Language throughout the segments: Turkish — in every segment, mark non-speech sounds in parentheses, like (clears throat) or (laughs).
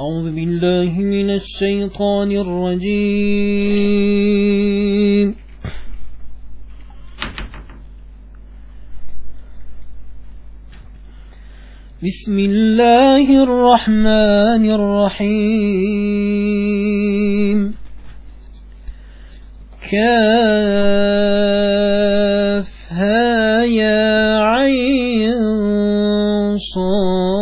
أعوذ بالله من الشيطان الرجيم. بسم الله الرحمن الرحيم. كافها يا عين صاد.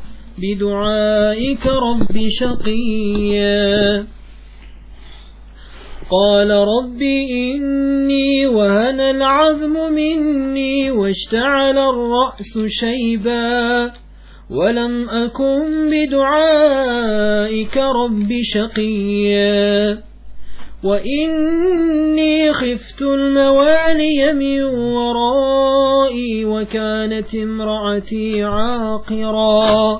بدعائك رب شقيا قال رب إني وهن العظم مني واشتعل الرأس شيبا ولم أكن بدعائك رب شقيا وإني خفت الموالي من ورائي وكانت امرأتي عاقرا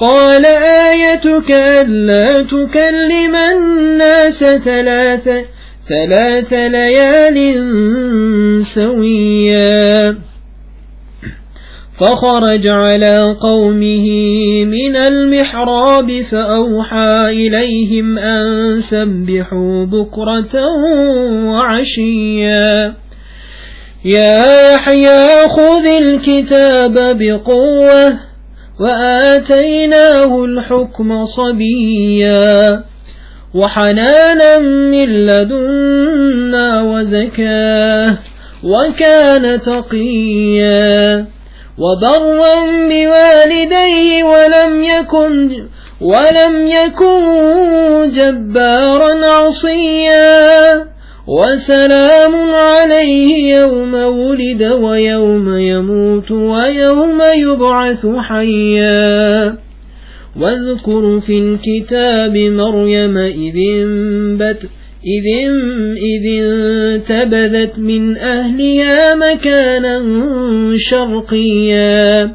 قال آيتك ألا تكلم الناس ثلاث ثلاث ليال سويا. فخرج على قومه من المحراب فأوحى إليهم أن سبحوا بكرة وعشيا. يا يحيى خذ الكتاب بقوة وآتيناه الحكم صبيا وحنانا من لدنا وزكاة وكان تقيا وبرا بوالديه ولم يكن ولم يكن جبارا عصيا وسلام عليه يوم ولد ويوم يموت ويوم يبعث حيا. واذكر في الكتاب مريم إذ انبت إذ, إذ انتبذت من أهلها مكانا شرقيا.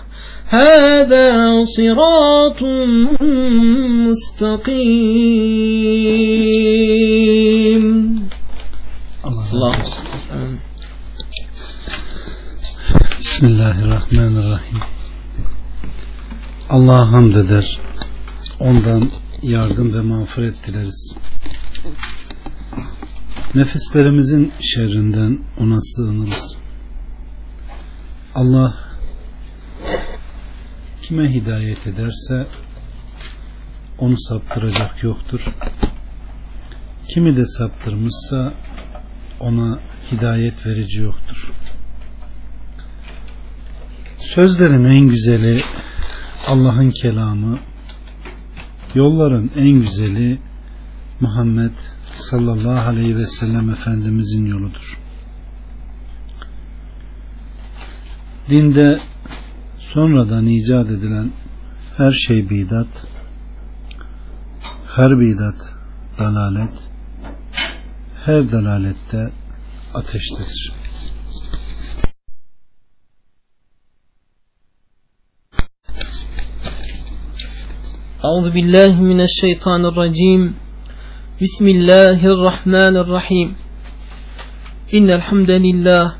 هذا صراط مستقيم الله Bismillahirrahmanirrahim. Allah'a hamd eder. Ondan yardım ve mağfiret dileriz. Nefislerimizin şerrinden ona sığınırız. Allah kime hidayet ederse onu saptıracak yoktur. Kimi de saptırmışsa ona hidayet verici yoktur. Sözlerin en güzeli Allah'ın kelamı, yolların en güzeli Muhammed sallallahu aleyhi ve sellem Efendimizin yoludur. Dinde sonradan icat edilen her şey bidat, her bidat dalalet, her dalalette ateştedir. أعوذ بالله من الشيطان الرجيم بسم الله الرحمن الرحيم إن الحمد لله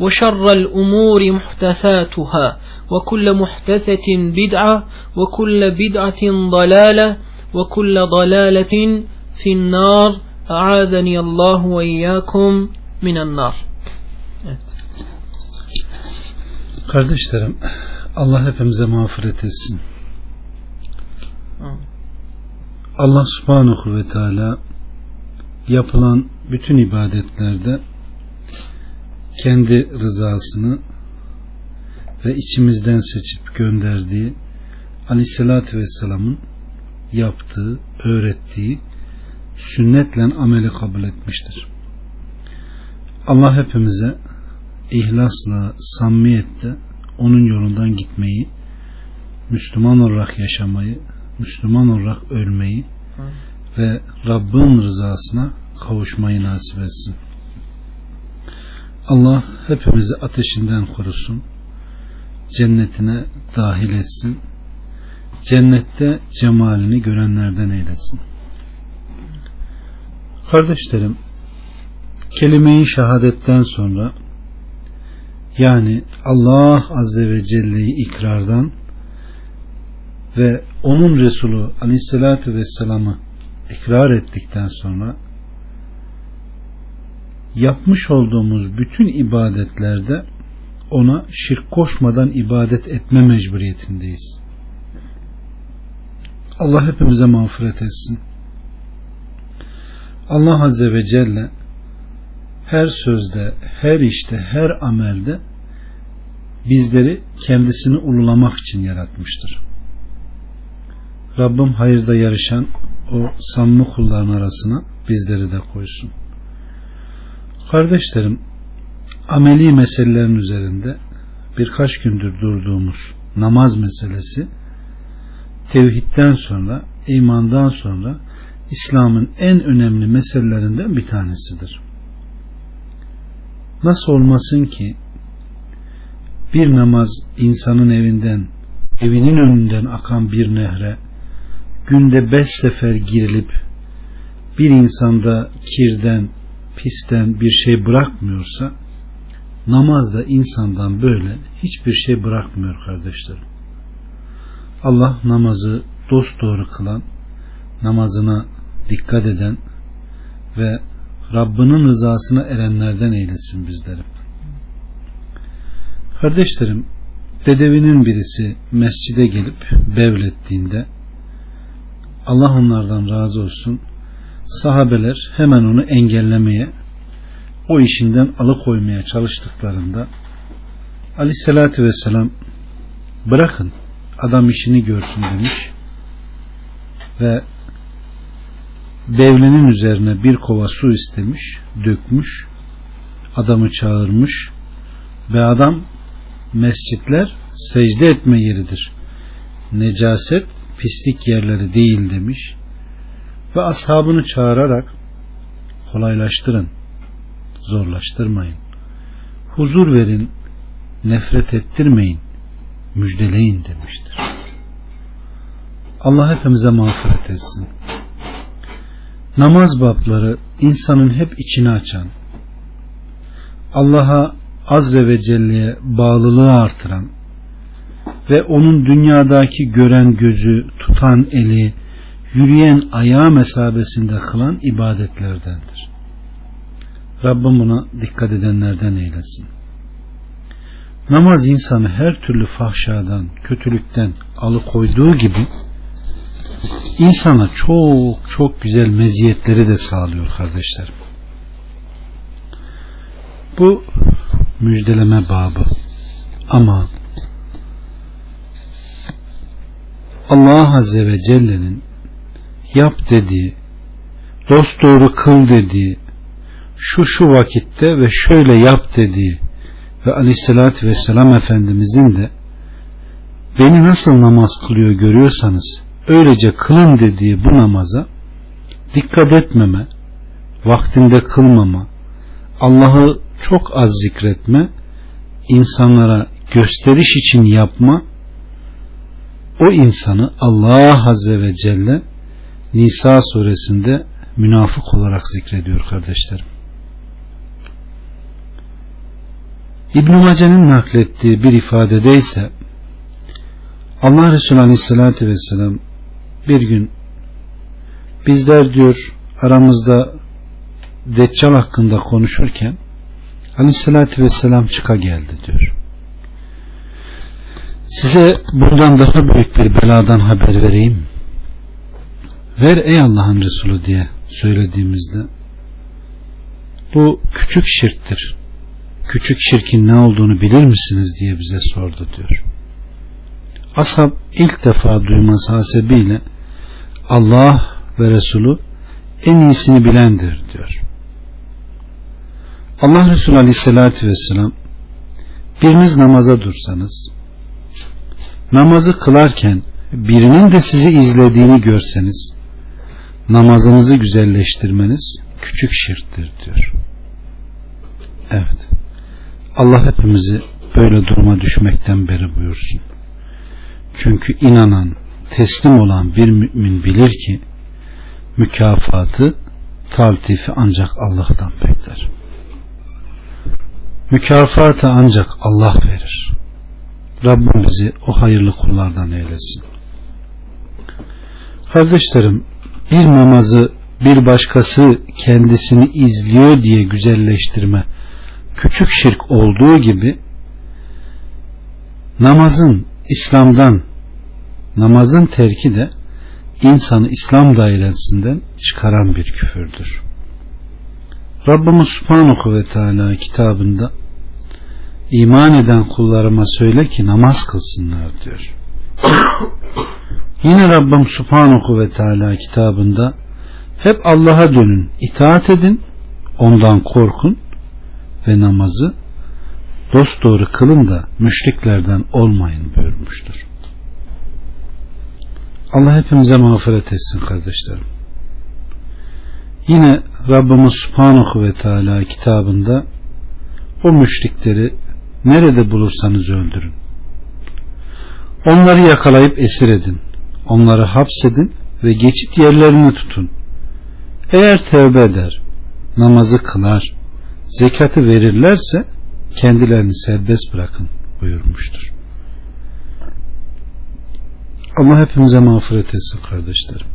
وشر الأمور محدثاتها وكل محدثة بدعة وكل بدعة ضلالة وكل ضلالة في النار أعاذني الله وإياكم من النار Kardeşlerim Allah hepimize mağfiret etsin. Allah subhanahu ve teala yapılan bütün ibadetlerde kendi rızasını ve içimizden seçip gönderdiği aleyhissalatü vesselamın yaptığı, öğrettiği sünnetle ameli kabul etmiştir. Allah hepimize ihlasla, samimiyetle onun yolundan gitmeyi, Müslüman olarak yaşamayı, Müslüman olarak ölmeyi ve Rabbin rızasına kavuşmayı nasip etsin. Allah hepimizi ateşinden korusun. Cennetine dahil etsin. Cennette cemalini görenlerden eylesin. Kardeşlerim, kelime-i şehadetten sonra yani Allah Azze ve Celle'yi ikrardan ve onun Resulü Aleyhisselatü Vesselam'ı ikrar ettikten sonra yapmış olduğumuz bütün ibadetlerde ona şirk koşmadan ibadet etme mecburiyetindeyiz. Allah hepimize mağfiret etsin. Allah Azze ve Celle her sözde, her işte, her amelde bizleri kendisini ululamak için yaratmıştır. Rabbim hayırda yarışan o samimi kulların arasına bizleri de koysun. Kardeşlerim, ameli meselelerin üzerinde birkaç gündür durduğumuz namaz meselesi tevhidden sonra, imandan sonra İslam'ın en önemli meselelerinden bir tanesidir. Nasıl olmasın ki bir namaz insanın evinden, evinin önünden akan bir nehre günde beş sefer girilip bir insanda kirden, pisten bir şey bırakmıyorsa namazda insandan böyle hiçbir şey bırakmıyor kardeşlerim. Allah namazı dost doğru kılan, namazına dikkat eden ve Rabbinin rızasına erenlerden eylesin bizleri. Kardeşlerim, Bedevinin birisi mescide gelip bevlettiğinde Allah onlardan razı olsun sahabeler hemen onu engellemeye o işinden alıkoymaya çalıştıklarında aleyhissalatü vesselam bırakın adam işini görsün demiş ve bevlinin üzerine bir kova su istemiş dökmüş adamı çağırmış ve adam mescitler secde etme yeridir. Necaset pislik yerleri değil demiş ve ashabını çağırarak kolaylaştırın zorlaştırmayın. Huzur verin nefret ettirmeyin müjdeleyin demiştir. Allah hepimize mağfiret etsin. Namaz babları insanın hep içini açan Allah'a Azze ve Celle'ye bağlılığı artıran ve onun dünyadaki gören gözü, tutan eli, yürüyen ayağı mesabesinde kılan ibadetlerdendir. Rabbim buna dikkat edenlerden eylesin. namaz insanı her türlü fahşadan, kötülükten alıkoyduğu gibi insana çok çok güzel meziyetleri de sağlıyor kardeşlerim. Bu müjdeleme babı. Ama Allah Azze ve Celle'nin yap dediği, dost doğru kıl dediği, şu şu vakitte ve şöyle yap dediği ve aleyhissalatü vesselam Efendimizin de beni nasıl namaz kılıyor görüyorsanız öylece kılın dediği bu namaza dikkat etmeme, vaktinde kılmama, Allah'ı çok az zikretme, insanlara gösteriş için yapma, o insanı Allah Azze ve Celle Nisa suresinde münafık olarak zikrediyor kardeşlerim. İbn-i Mace'nin naklettiği bir ifadede ise Allah Resulü Aleyhisselatü Vesselam bir gün bizler diyor aramızda Deccal hakkında konuşurken Aleyhisselatü Vesselam çıka geldi diyor. Size bundan daha büyük bir beladan haber vereyim. Ver ey Allah'ın Resulü diye söylediğimizde bu küçük şirktir. Küçük şirkin ne olduğunu bilir misiniz diye bize sordu diyor. Asap ilk defa duyması hasebiyle Allah ve Resulü en iyisini bilendir diyor. Allah Resulü Aleyhisselatü Vesselam biriniz namaza dursanız namazı kılarken birinin de sizi izlediğini görseniz namazınızı güzelleştirmeniz küçük şirktir diyor. Evet. Allah hepimizi böyle duruma düşmekten beri buyursun. Çünkü inanan, teslim olan bir mümin bilir ki mükafatı, taltifi ancak Allah'tan bekler. Mükafatı ancak Allah verir. Rabbim bizi o hayırlı kullardan eylesin. Kardeşlerim, bir namazı bir başkası kendisini izliyor diye güzelleştirme küçük şirk olduğu gibi namazın İslam'dan namazın terki de insanı İslam dairesinden çıkaran bir küfürdür. Rabbimiz Subhanahu ve Teala kitabında iman eden kullarıma söyle ki namaz kılsınlar diyor. Yine Rabbim Subhanahu ve Teala kitabında hep Allah'a dönün, itaat edin, ondan korkun ve namazı dost doğru kılın da müşriklerden olmayın buyurmuştur. Allah hepimize mağfiret etsin kardeşlerim. Yine Rabbimiz Subhanahu ve Teala kitabında o müşrikleri nerede bulursanız öldürün. Onları yakalayıp esir edin. Onları hapsedin ve geçit yerlerini tutun. Eğer tevbe eder, namazı kılar, zekatı verirlerse kendilerini serbest bırakın buyurmuştur. Allah hepimize mağfiret etsin kardeşlerim.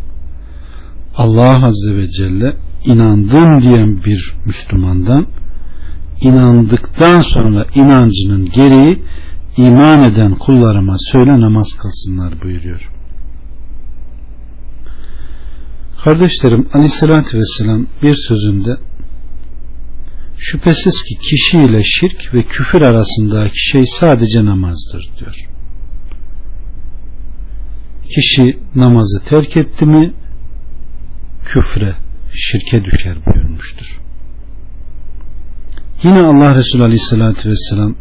Allah Azze ve Celle inandım diyen bir Müslümandan inandıktan sonra inancının gereği iman eden kullarıma söyle namaz kılsınlar buyuruyor. Kardeşlerim aleyhissalatü vesselam bir sözünde şüphesiz ki kişi ile şirk ve küfür arasındaki şey sadece namazdır diyor. Kişi namazı terk etti mi küfre, şirke düşer buyurmuştur. Yine Allah Resulü Aleyhisselatü Vesselam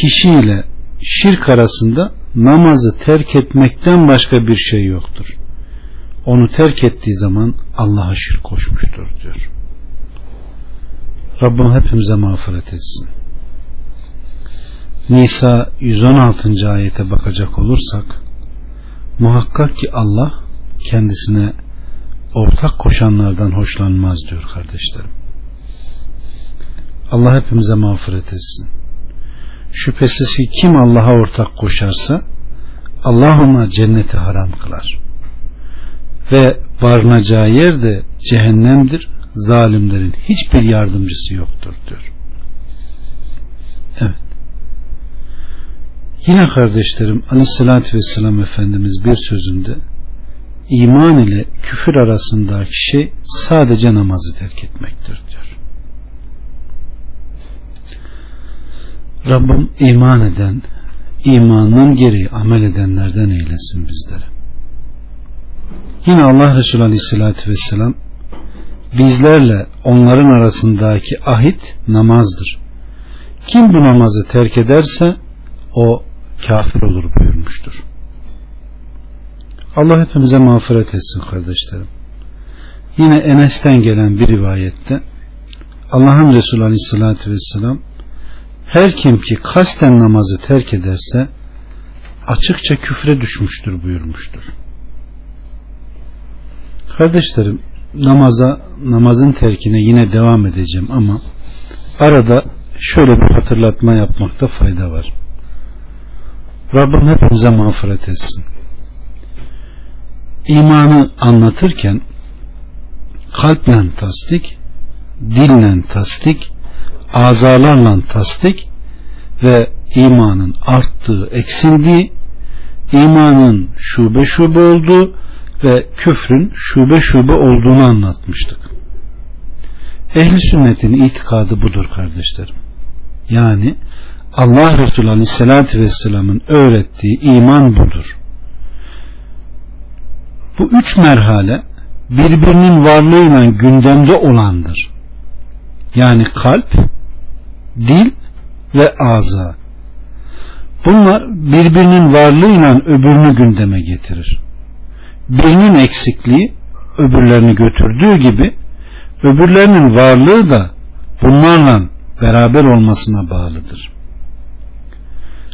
kişi ile şirk arasında namazı terk etmekten başka bir şey yoktur. Onu terk ettiği zaman Allah'a şirk koşmuştur diyor. Rabbim hepimize mağfiret etsin. Nisa 116. ayete bakacak olursak muhakkak ki Allah kendisine ortak koşanlardan hoşlanmaz diyor kardeşlerim. Allah hepimize mağfiret etsin. Şüphesiz ki kim Allah'a ortak koşarsa Allah ona cenneti haram kılar. Ve varınacağı yer de cehennemdir. Zalimlerin hiçbir yardımcısı yoktur diyor. Evet. Yine kardeşlerim aleyhissalatü vesselam Efendimiz bir sözünde iman ile küfür arasındaki şey sadece namazı terk etmektir diyor. Rabbim iman eden, imanın gereği amel edenlerden eylesin bizleri. Yine Allah Resulü Aleyhisselatü Vesselam bizlerle onların arasındaki ahit namazdır. Kim bu namazı terk ederse o kafir olur buyurmuştur. Allah hepimize mağfiret etsin kardeşlerim. Yine Enes'ten gelen bir rivayette Allah'ın Resulü Aleyhisselatü Vesselam her kim ki kasten namazı terk ederse açıkça küfre düşmüştür buyurmuştur. Kardeşlerim namaza namazın terkine yine devam edeceğim ama arada şöyle bir hatırlatma yapmakta fayda var. Rabbim hepimize mağfiret etsin. İmanı anlatırken kalple tasdik, dille tasdik, azalarla tasdik ve imanın arttığı, eksildiği, imanın şube şube olduğu ve küfrün şube şube olduğunu anlatmıştık. Ehli sünnetin itikadı budur kardeşlerim. Yani Allah Resulü Aleyhisselatü Vesselam'ın öğrettiği iman budur. Bu üç merhale birbirinin varlığıyla gündemde olandır. Yani kalp, dil ve ağza. Bunlar birbirinin varlığıyla öbürünü gündeme getirir. Birinin eksikliği öbürlerini götürdüğü gibi öbürlerinin varlığı da bunlarla beraber olmasına bağlıdır.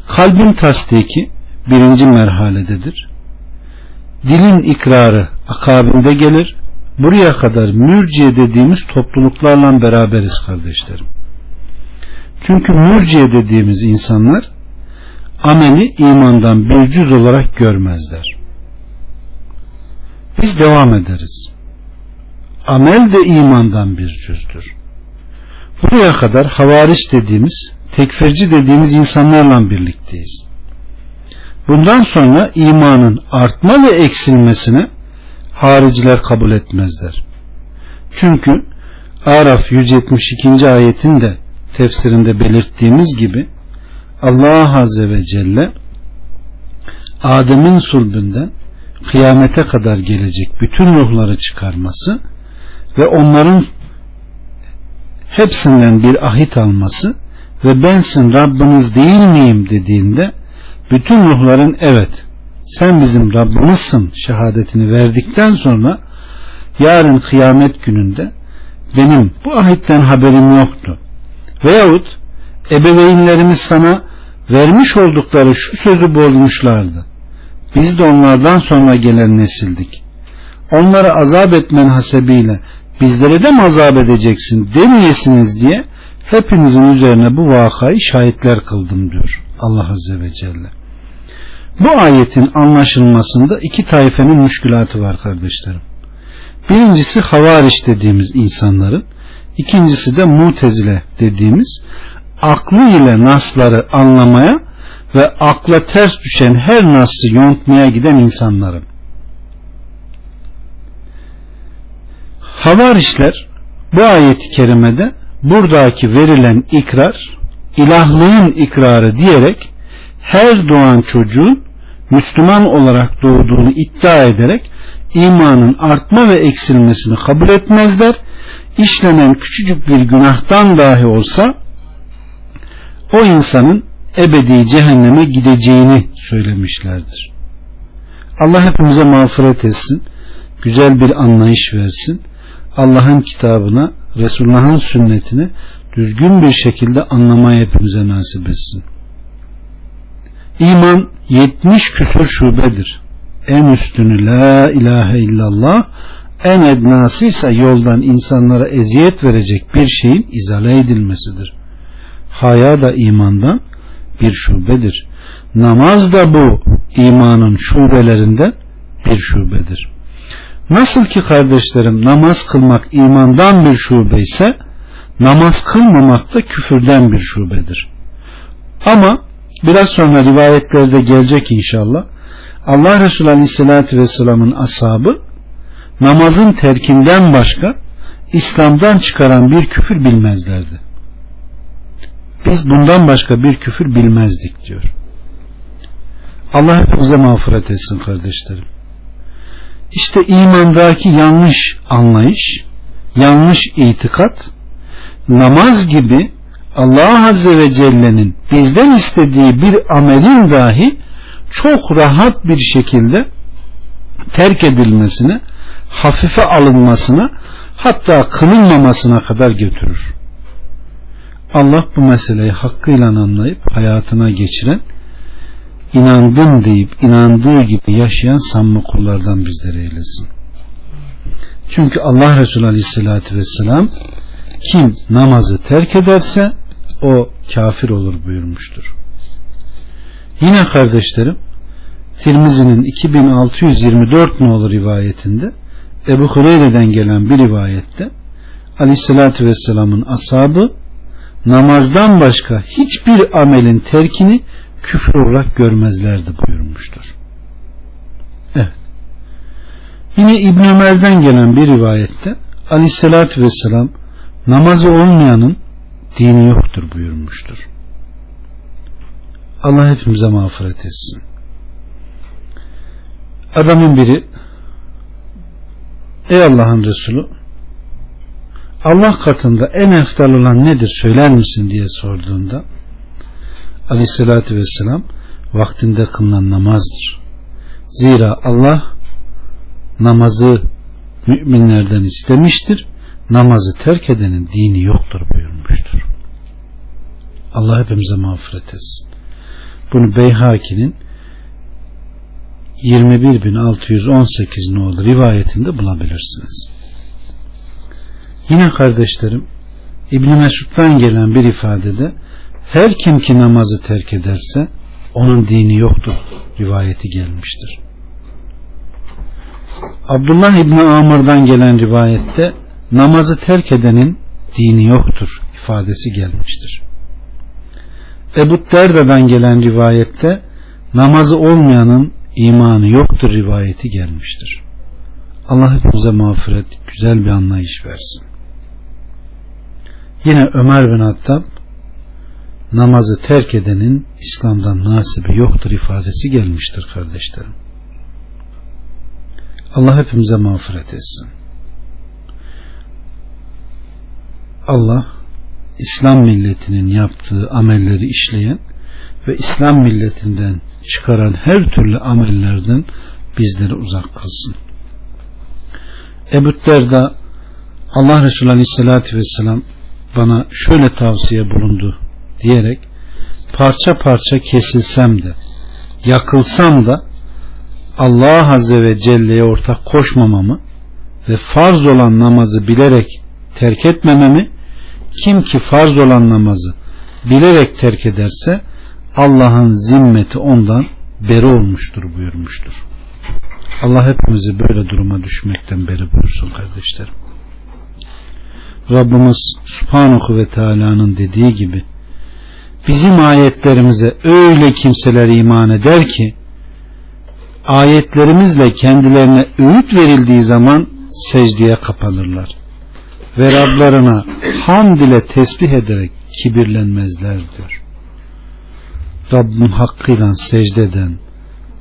Kalbin tasdiki birinci merhalededir. Dilin ikrarı akabinde gelir. Buraya kadar mürciye dediğimiz topluluklarla beraberiz kardeşlerim. Çünkü mürciye dediğimiz insanlar ameli imandan bir cüz olarak görmezler. Biz devam ederiz. Amel de imandan bir cüzdür. Buraya kadar havariç dediğimiz, tekfirci dediğimiz insanlarla birlikteyiz. Bundan sonra imanın artma ve eksilmesine hariciler kabul etmezler. Çünkü Araf 172. ayetin de tefsirinde belirttiğimiz gibi Allah Azze ve Celle Adem'in sulbünden kıyamete kadar gelecek bütün ruhları çıkarması ve onların hepsinden bir ahit alması ve bensin Rabbiniz değil miyim dediğinde bütün ruhların evet sen bizim Rabbimizsin şehadetini verdikten sonra yarın kıyamet gününde benim bu ahitten haberim yoktu. Veyahut ebeveynlerimiz sana vermiş oldukları şu sözü bozmuşlardı biz de onlardan sonra gelen nesildik onları azap etmen hasebiyle bizlere de mi azap edeceksin demeyesiniz diye hepinizin üzerine bu vakayı şahitler kıldım diyor Allah Azze ve Celle. Bu ayetin anlaşılmasında iki taifenin müşkülatı var kardeşlerim. Birincisi havariş dediğimiz insanların, ikincisi de mutezile dediğimiz aklı ile nasları anlamaya ve akla ters düşen her naslı yontmaya giden insanların. Havarişler bu ayeti kerimede buradaki verilen ikrar ilahlığın ikrarı diyerek her doğan çocuğun Müslüman olarak doğduğunu iddia ederek imanın artma ve eksilmesini kabul etmezler. İşlenen küçücük bir günahtan dahi olsa o insanın ebedi cehenneme gideceğini söylemişlerdir. Allah hepimize mağfiret etsin, güzel bir anlayış versin. Allah'ın kitabına, Resulullah'ın sünnetini düzgün bir şekilde anlamayı hepimize nasip etsin. İman 70 küsur şubedir. En üstünü la ilahe illallah, en ednası ise yoldan insanlara eziyet verecek bir şeyin izale edilmesidir. Haya da imandan bir şubedir. Namaz da bu imanın şubelerinden bir şubedir. Nasıl ki kardeşlerim namaz kılmak imandan bir şube ise namaz kılmamak da küfürden bir şubedir. Ama biraz sonra rivayetlerde gelecek inşallah. Allah Resulü Aleyhisselatü Vesselam'ın ashabı namazın terkinden başka İslam'dan çıkaran bir küfür bilmezlerdi. Biz bundan başka bir küfür bilmezdik diyor. Allah hepimize mağfiret etsin kardeşlerim. İşte imandaki yanlış anlayış, yanlış itikat, namaz gibi Allah Azze ve Celle'nin bizden istediği bir amelin dahi çok rahat bir şekilde terk edilmesine, hafife alınmasına, hatta kılınmamasına kadar götürür. Allah bu meseleyi hakkıyla anlayıp hayatına geçiren, inandım deyip inandığı gibi yaşayan samimi kullardan bizleri eylesin. Çünkü Allah Resulü Aleyhisselatü Vesselam kim namazı terk ederse o kafir olur buyurmuştur. Yine kardeşlerim Tirmizi'nin 2624 nolu rivayetinde Ebu Hureyre'den gelen bir rivayette Aleyhisselatü Vesselam'ın ashabı namazdan başka hiçbir amelin terkini küfür olarak görmezlerdi buyurmuştur. Evet. Yine İbn Ömer'den gelen bir rivayette Aleyhisselatü Vesselam namazı olmayanın dini yoktur buyurmuştur. Allah hepimize mağfiret etsin. Adamın biri Ey Allah'ın Resulü Allah katında en eftal olan nedir söyler misin diye sorduğunda Aleyhisselatü Vesselam vaktinde kılınan namazdır. Zira Allah namazı müminlerden istemiştir. Namazı terk edenin dini yoktur buyurmuştur. Allah hepimize mağfiret etsin. Bunu Beyhaki'nin 21.618 nolu rivayetinde bulabilirsiniz. Yine kardeşlerim İbn Mesud'dan gelen bir ifadede her kim ki namazı terk ederse onun dini yoktur rivayeti gelmiştir. Abdullah İbni Amr'dan gelen rivayette namazı terk edenin dini yoktur ifadesi gelmiştir. Ebu Derda'dan gelen rivayette namazı olmayanın imanı yoktur rivayeti gelmiştir. Allah hepimize mağfiret, güzel bir anlayış versin. Yine Ömer bin Hattab namazı terk edenin İslam'dan nasibi yoktur ifadesi gelmiştir kardeşlerim. Allah hepimize mağfiret etsin. Allah İslam milletinin yaptığı amelleri işleyen ve İslam milletinden çıkaran her türlü amellerden bizleri uzak kılsın. Ebu Derda Allah Resulü Aleyhisselatü Vesselam bana şöyle tavsiye bulundu diyerek parça parça kesilsem de yakılsam da Allah Azze ve Celle'ye ortak koşmamamı ve farz olan namazı bilerek terk etmememi kim ki farz olan namazı bilerek terk ederse Allah'ın zimmeti ondan beri olmuştur buyurmuştur. Allah hepimizi böyle duruma düşmekten beri buyursun kardeşlerim. Rabbimiz Subhanahu ve Teala'nın dediği gibi bizim ayetlerimize öyle kimseler iman eder ki ayetlerimizle kendilerine öğüt verildiği zaman secdeye kapanırlar ve Rablarına hamd ile tesbih ederek kibirlenmezler diyor. Rabbim hakkıyla secdeden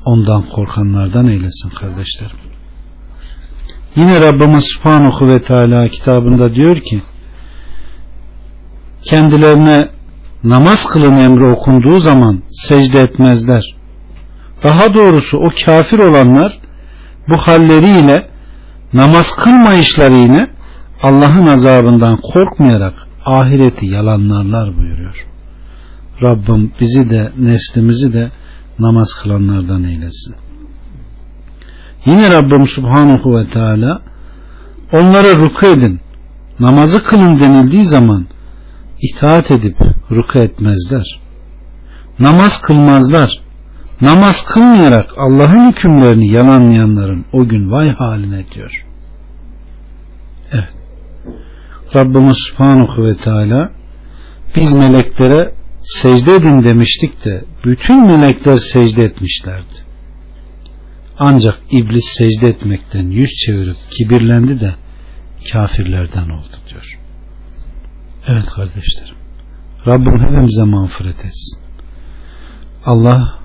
ondan korkanlardan eylesin kardeşlerim. Yine Rabbimiz Subhanahu ve Teala kitabında diyor ki kendilerine namaz kılın emri okunduğu zaman secde etmezler. Daha doğrusu o kafir olanlar bu halleriyle namaz kılmayışlarıyla Allah'ın azabından korkmayarak ahireti yalanlarlar buyuruyor. Rabbim bizi de neslimizi de namaz kılanlardan eylesin. Yine Rabbim Subhanahu ve Teala onlara ruku edin, namazı kılın denildiği zaman itaat edip ruku etmezler. Namaz kılmazlar. Namaz kılmayarak Allah'ın hükümlerini yalanlayanların o gün vay haline diyor. Evet. Rabbimiz Subhanahu ve Teala biz meleklere secde edin demiştik de bütün melekler secde etmişlerdi. Ancak iblis secde etmekten yüz çevirip kibirlendi de kafirlerden oldu diyor. Evet kardeşlerim. Rabbim hepimize mağfiret etsin. Allah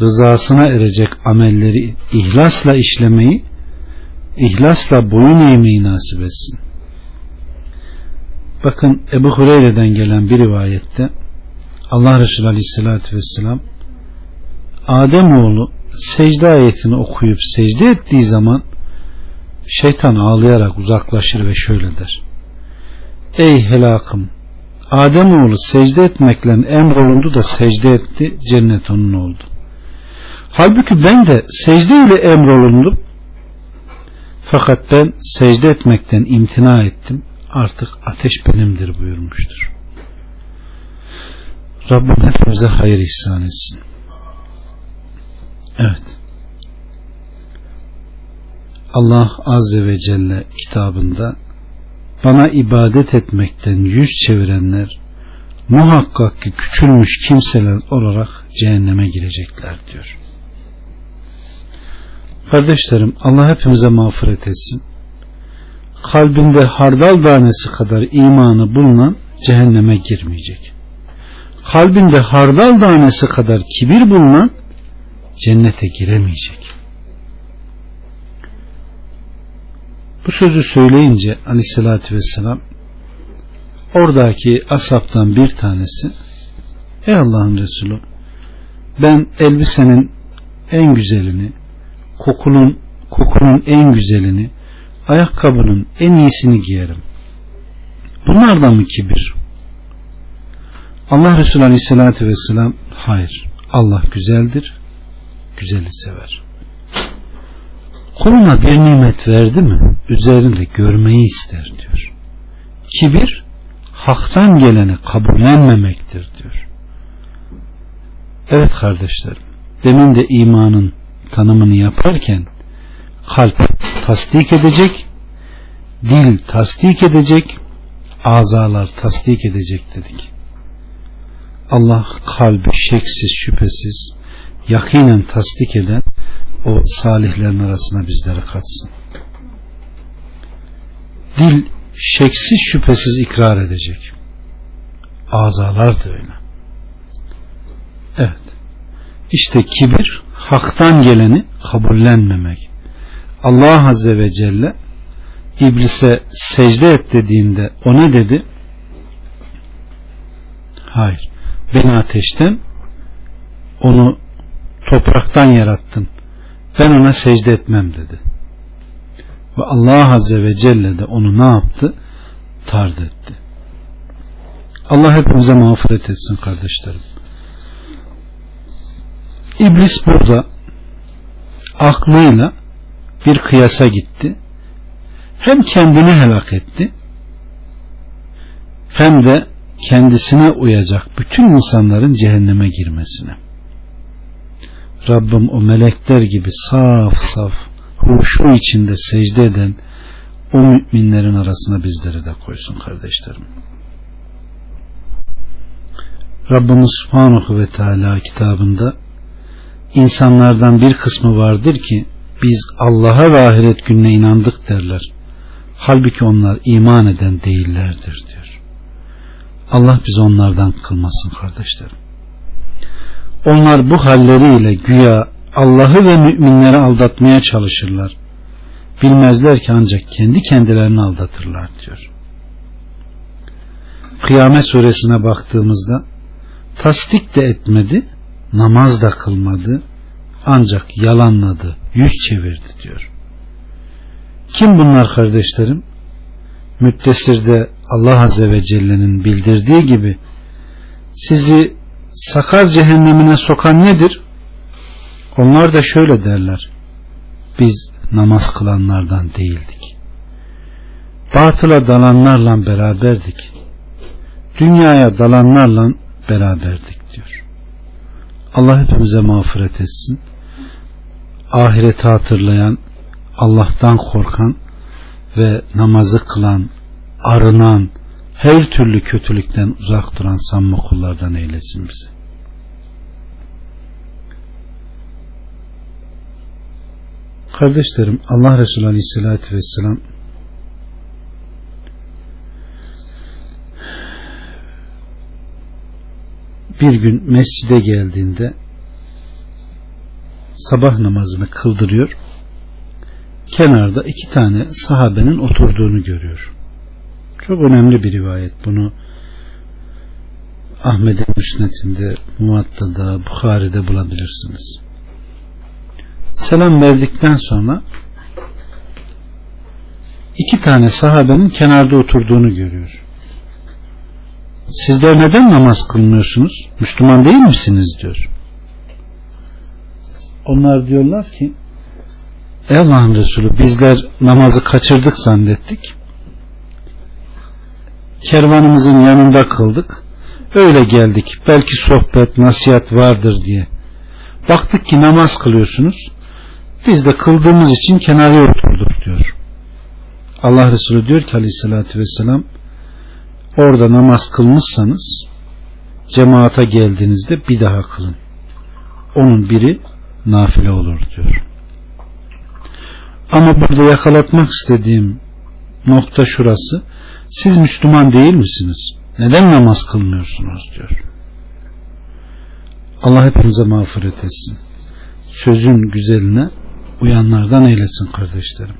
rızasına erecek amelleri ihlasla işlemeyi, ihlasla boyun eğmeyi nasip etsin. Bakın Ebu Hureyre'den gelen bir rivayette Allah Resulü Aleyhisselatü Vesselam Ademoğlu secde ayetini okuyup secde ettiği zaman şeytan ağlayarak uzaklaşır ve şöyle der. Ey helakım Ademoğlu secde etmekle emrolundu da secde etti cennet onun oldu. Halbuki ben de secde ile emrolundum fakat ben secde etmekten imtina ettim artık ateş benimdir buyurmuştur. Rabbim hepimize hayır ihsan etsin. Evet. Allah Azze ve Celle kitabında bana ibadet etmekten yüz çevirenler muhakkak ki küçülmüş kimseler olarak cehenneme girecekler diyor. Kardeşlerim Allah hepimize mağfiret etsin. Kalbinde hardal tanesi kadar imanı bulunan cehenneme girmeyecek. Kalbinde hardal tanesi kadar kibir bulunan cennete giremeyecek. Bu sözü söyleyince aleyhissalatü vesselam oradaki asaptan bir tanesi Ey Allah'ın Resulü ben elbisenin en güzelini kokunun kokunun en güzelini ayakkabının en iyisini giyerim. Bunlardan mı kibir? Allah Resulü Aleyhisselatü Vesselam hayır Allah güzeldir güzeli sever. Kuluna bir nimet verdi mi üzerinde görmeyi ister diyor. Kibir haktan geleni kabullenmemektir diyor. Evet kardeşlerim demin de imanın tanımını yaparken kalp tasdik edecek dil tasdik edecek azalar tasdik edecek dedik. Allah kalbi şeksiz şüphesiz yakinen tasdik eden o salihlerin arasına bizleri katsın. Dil şeksiz şüphesiz ikrar edecek. Azalar da öyle. Evet. İşte kibir haktan geleni kabullenmemek. Allah Azze ve Celle iblise secde et dediğinde o ne dedi? Hayır. Beni ateşten onu topraktan yarattın. Ben ona secde etmem dedi. Ve Allah Azze ve Celle de onu ne yaptı? Tard etti. Allah hepimize mağfiret etsin kardeşlerim. İblis burada aklıyla bir kıyasa gitti. Hem kendini helak etti hem de kendisine uyacak bütün insanların cehenneme girmesine. Rabbim o melekler gibi saf saf huşu içinde secde eden o müminlerin arasına bizleri de koysun kardeşlerim. Rabbimiz Subhanahu ve Teala kitabında insanlardan bir kısmı vardır ki biz Allah'a ve ahiret gününe inandık derler. Halbuki onlar iman eden değillerdir diyor. Allah bizi onlardan kılmasın kardeşlerim. Onlar bu halleriyle güya Allah'ı ve müminleri aldatmaya çalışırlar. Bilmezler ki ancak kendi kendilerini aldatırlar diyor. Kıyamet suresine baktığımızda tasdik de etmedi, namaz da kılmadı, ancak yalanladı, yüz çevirdi diyor. Kim bunlar kardeşlerim? Müddessir'de Allah Azze ve Celle'nin bildirdiği gibi sizi sakar cehennemine sokan nedir? Onlar da şöyle derler. Biz namaz kılanlardan değildik. Batıla dalanlarla beraberdik. Dünyaya dalanlarla beraberdik diyor. Allah hepimize mağfiret etsin. Ahireti hatırlayan, Allah'tan korkan ve namazı kılan, arınan, her türlü kötülükten uzak duran samimi kullardan eylesin bizi. Kardeşlerim Allah Resulü Aleyhisselatü Vesselam bir gün mescide geldiğinde sabah namazını kıldırıyor. Kenarda iki tane sahabenin oturduğunu görüyor. Çok önemli bir rivayet. Bunu Ahmet'in Müsnet'inde, Muvatta'da, Bukhari'de bulabilirsiniz. Selam verdikten sonra iki tane sahabenin kenarda oturduğunu görüyor. Sizler neden namaz kılmıyorsunuz? Müslüman değil misiniz diyor. Onlar diyorlar ki Ey Allah'ın Resulü bizler namazı kaçırdık zannettik. Kervanımızın yanında kıldık. Öyle geldik. Belki sohbet, nasihat vardır diye. Baktık ki namaz kılıyorsunuz. Biz de kıldığımız için kenara oturduk diyor. Allah Resulü diyor ki aleyhissalatü vesselam orada namaz kılmışsanız cemaata geldiğinizde bir daha kılın. Onun biri nafile olur diyor. Ama burada yakalatmak istediğim nokta şurası. Siz Müslüman değil misiniz? Neden namaz kılmıyorsunuz diyor. Allah hepimize mağfiret etsin. Sözün güzeline uyanlardan eylesin kardeşlerim.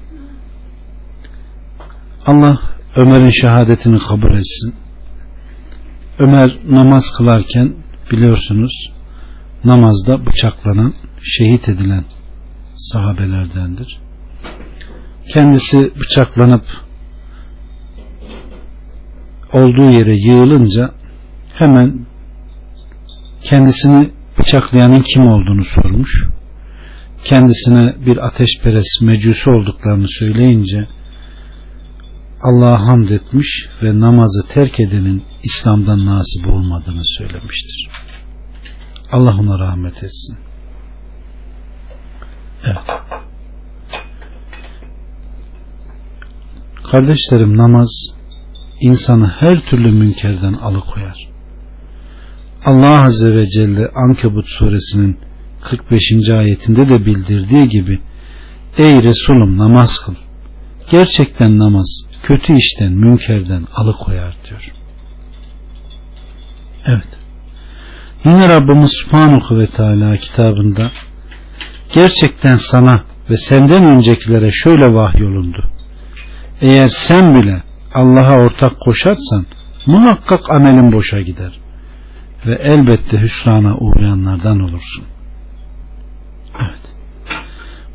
Allah Ömer'in şehadetini kabul etsin. Ömer namaz kılarken biliyorsunuz namazda bıçaklanan, şehit edilen sahabelerdendir. Kendisi bıçaklanıp olduğu yere yığılınca hemen kendisini bıçaklayanın kim olduğunu sormuş. Kendisine bir ateşperest mecusi olduklarını söyleyince Allah'a hamd etmiş ve namazı terk edenin İslam'dan nasip olmadığını söylemiştir. Allah ona rahmet etsin. Evet. Kardeşlerim namaz insanı her türlü münkerden alıkoyar. Allah Azze ve Celle Ankebut suresinin 45. ayetinde de bildirdiği gibi Ey Resulüm namaz kıl. Gerçekten namaz kötü işten, münkerden alıkoyar diyor. Evet. Yine Rabbimiz Subhanahu ve Teala kitabında gerçekten sana ve senden öncekilere şöyle vahyolundu. Eğer sen bile Allah'a ortak koşarsan muhakkak amelin boşa gider ve elbette hüsrana uğrayanlardan olursun. Evet.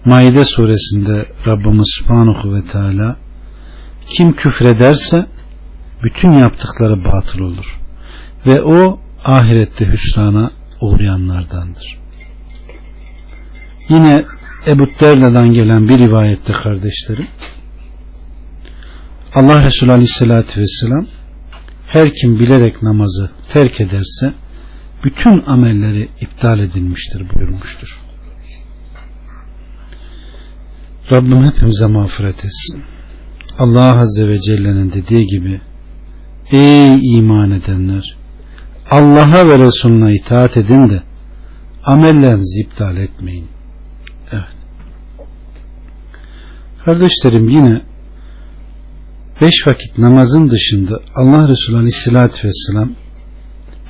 Maide suresinde Rabbimiz Subhanahu ve Teala kim küfrederse bütün yaptıkları batıl olur ve o ahirette hüsrana uğrayanlardandır. Yine Ebu Derda'dan gelen bir rivayette kardeşlerim Allah Resulü Aleyhisselatü Vesselam her kim bilerek namazı terk ederse bütün amelleri iptal edilmiştir buyurmuştur. Rabbim hepimize mağfiret etsin. Allah Azze ve Celle'nin dediği gibi Ey iman edenler Allah'a ve Resulüne itaat edin de amellerinizi iptal etmeyin. Evet. Kardeşlerim yine beş vakit namazın dışında Allah Resulü Aleyhisselatü Vesselam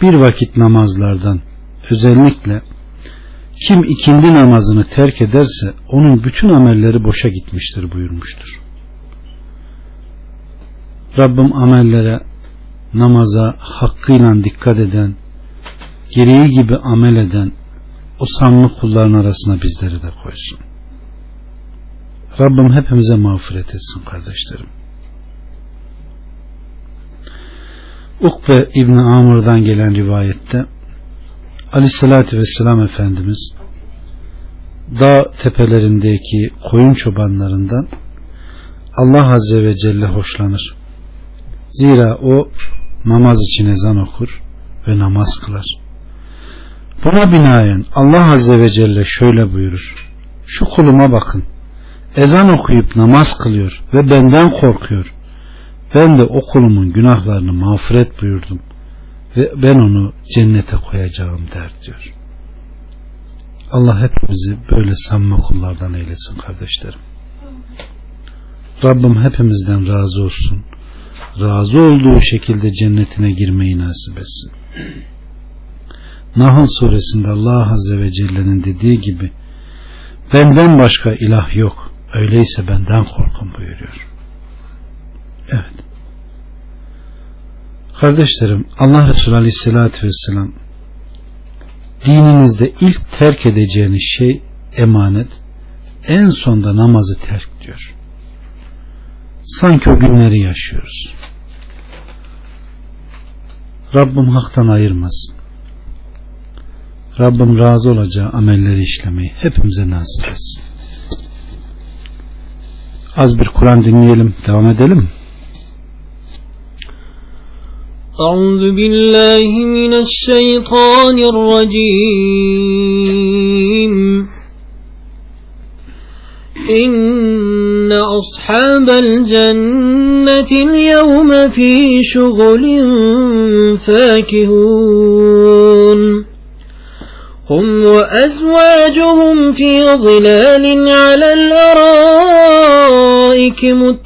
bir vakit namazlardan özellikle kim ikindi namazını terk ederse onun bütün amelleri boşa gitmiştir buyurmuştur. Rabbim amellere namaza hakkıyla dikkat eden gereği gibi amel eden o samimi kulların arasına bizleri de koysun. Rabbim hepimize mağfiret etsin kardeşlerim. Ukbe İbni Amr'dan gelen rivayette Aleyhisselatü Vesselam Efendimiz dağ tepelerindeki koyun çobanlarından Allah Azze ve Celle hoşlanır. Zira o namaz için ezan okur ve namaz kılar. Buna binaen Allah Azze ve Celle şöyle buyurur. Şu kuluma bakın. Ezan okuyup namaz kılıyor ve benden korkuyor. Ben de okulumun günahlarını mağfiret buyurdum ve ben onu cennete koyacağım der diyor. Allah hepimizi böyle samimi kullardan eylesin kardeşlerim. Rabbim hepimizden razı olsun. Razı olduğu şekilde cennetine girmeyi nasip etsin. Nahl suresinde Allah Azze ve Celle'nin dediği gibi benden başka ilah yok. Öyleyse benden korkun buyuruyor. Evet. Kardeşlerim Allah Resulü Aleyhisselatü Vesselam dininizde ilk terk edeceğiniz şey emanet en sonda namazı terk diyor. Sanki o günleri yaşıyoruz. Rabbim haktan ayırmasın. Rabbim razı olacağı amelleri işlemeyi hepimize nasip etsin. Az bir Kur'an dinleyelim, devam edelim. أعوذ بالله من الشيطان الرجيم. إن أصحاب الجنة اليوم في شغل فاكهون. هم وأزواجهم في ظلال على الأرائك متكئون.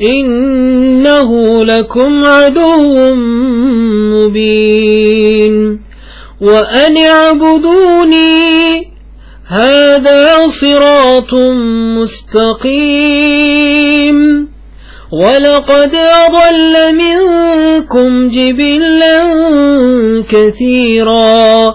إنه لكم عدو مبين. وأن اعبدوني هذا صراط مستقيم. ولقد أضل منكم جبلا كثيرا.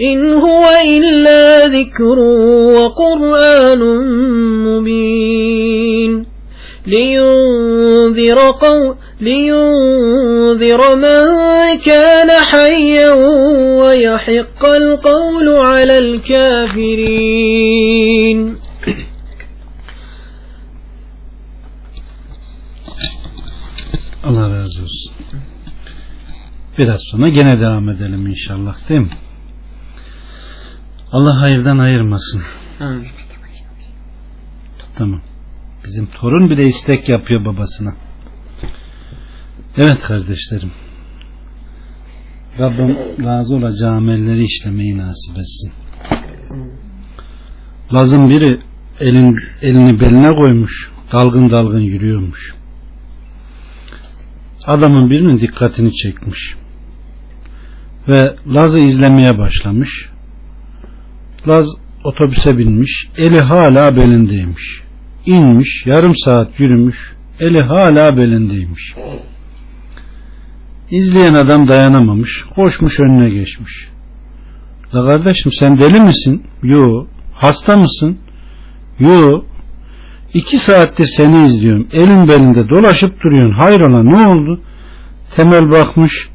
إن هو إلا ذكر وقرآن مبين لينذر, قو لينذر من كان حيا ويحق القول على الكافرين Allah razı olsun. Biraz sonra gene devam edelim inşallah değil mi? Allah hayırdan ayırmasın. Amin. Tamam. Bizim torun bile istek yapıyor babasına. Evet kardeşlerim. Rabbim razı olacağı amelleri işlemeyi nasip etsin. Lazım biri elin, elini beline koymuş, dalgın dalgın yürüyormuş. Adamın birinin dikkatini çekmiş. Ve Laz'ı izlemeye başlamış. Laz otobüse binmiş. Eli hala belindeymiş. İnmiş. Yarım saat yürümüş. Eli hala belindeymiş. İzleyen adam dayanamamış. Koşmuş önüne geçmiş. La kardeşim sen deli misin? Yo. Hasta mısın? Yo. İki saattir seni izliyorum. Elin belinde dolaşıp duruyorsun. Hayrola ne oldu? Temel bakmış.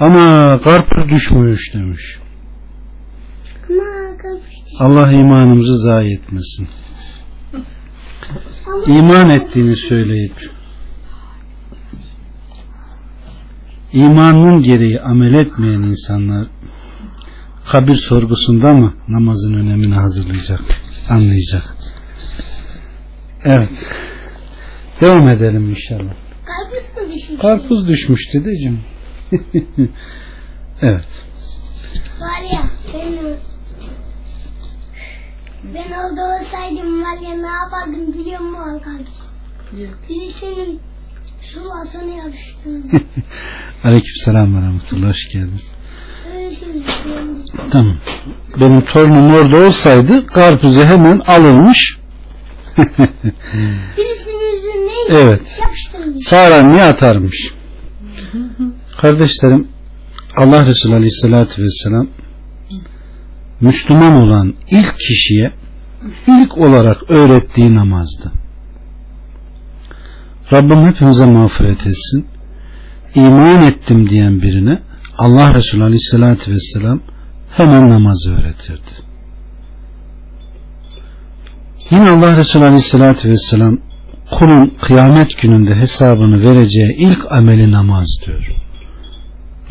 Ama karpuz düşmüş demiş. Allah imanımızı zayi etmesin. İman ettiğini söyleyip imanın gereği amel etmeyen insanlar kabir sorgusunda mı namazın önemini hazırlayacak, anlayacak. Evet. Devam edelim inşallah. Karpuz mu düşmüş? Karpuz düşmüş dedeciğim. (laughs) evet. Var ya ben, ben orada olsaydım var ya ne yapardım biliyor musun karpuz? Birisinin sulasını yapıştırdım. (laughs) Aleyküm selam ve rahmetullah. Hoş geldiniz. Tamam. Benim torunum orada olsaydı karpuzu hemen alırmış. (laughs) Birisinin üzerine Evet. yapıştırmış. Sağlamaya atarmış. Kardeşlerim Allah Resulü Aleyhisselatü Vesselam Müslüman olan ilk kişiye ilk olarak öğrettiği namazdı. Rabbim hepimize mağfiret etsin. İman ettim diyen birine Allah Resulü Aleyhisselatü Vesselam hemen namazı öğretirdi. Yine Allah Resulü Aleyhisselatü Vesselam kulun kıyamet gününde hesabını vereceği ilk ameli namaz diyor.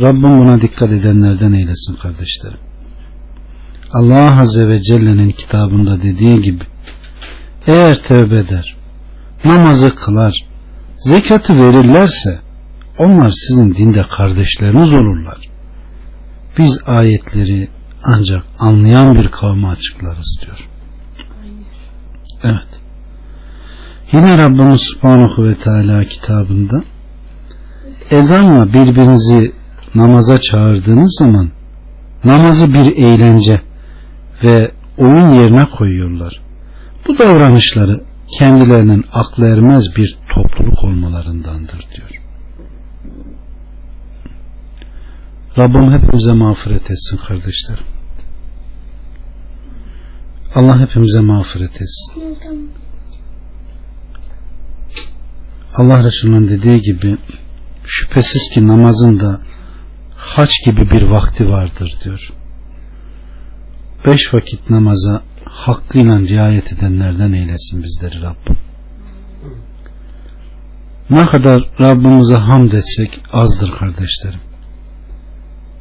Rabbim buna dikkat edenlerden eylesin kardeşlerim. Allah Azze ve Celle'nin kitabında dediği gibi eğer tövbe eder, namazı kılar, zekatı verirlerse onlar sizin dinde kardeşleriniz olurlar. Biz ayetleri ancak anlayan bir kavme açıklarız diyor. Evet. Yine Rabbimiz Subhanahu ve Teala kitabında ezanla birbirinizi namaza çağırdığınız zaman namazı bir eğlence ve oyun yerine koyuyorlar. Bu davranışları kendilerinin aklı ermez bir topluluk olmalarındandır diyor. Rabbim hepimize mağfiret etsin kardeşlerim. Allah hepimize mağfiret etsin. Allah Resulü'nün dediği gibi şüphesiz ki namazın da haç gibi bir vakti vardır diyor. Beş vakit namaza hakkıyla riayet edenlerden eylesin bizleri Rabbim. Ne kadar Rabbimize hamd etsek azdır kardeşlerim.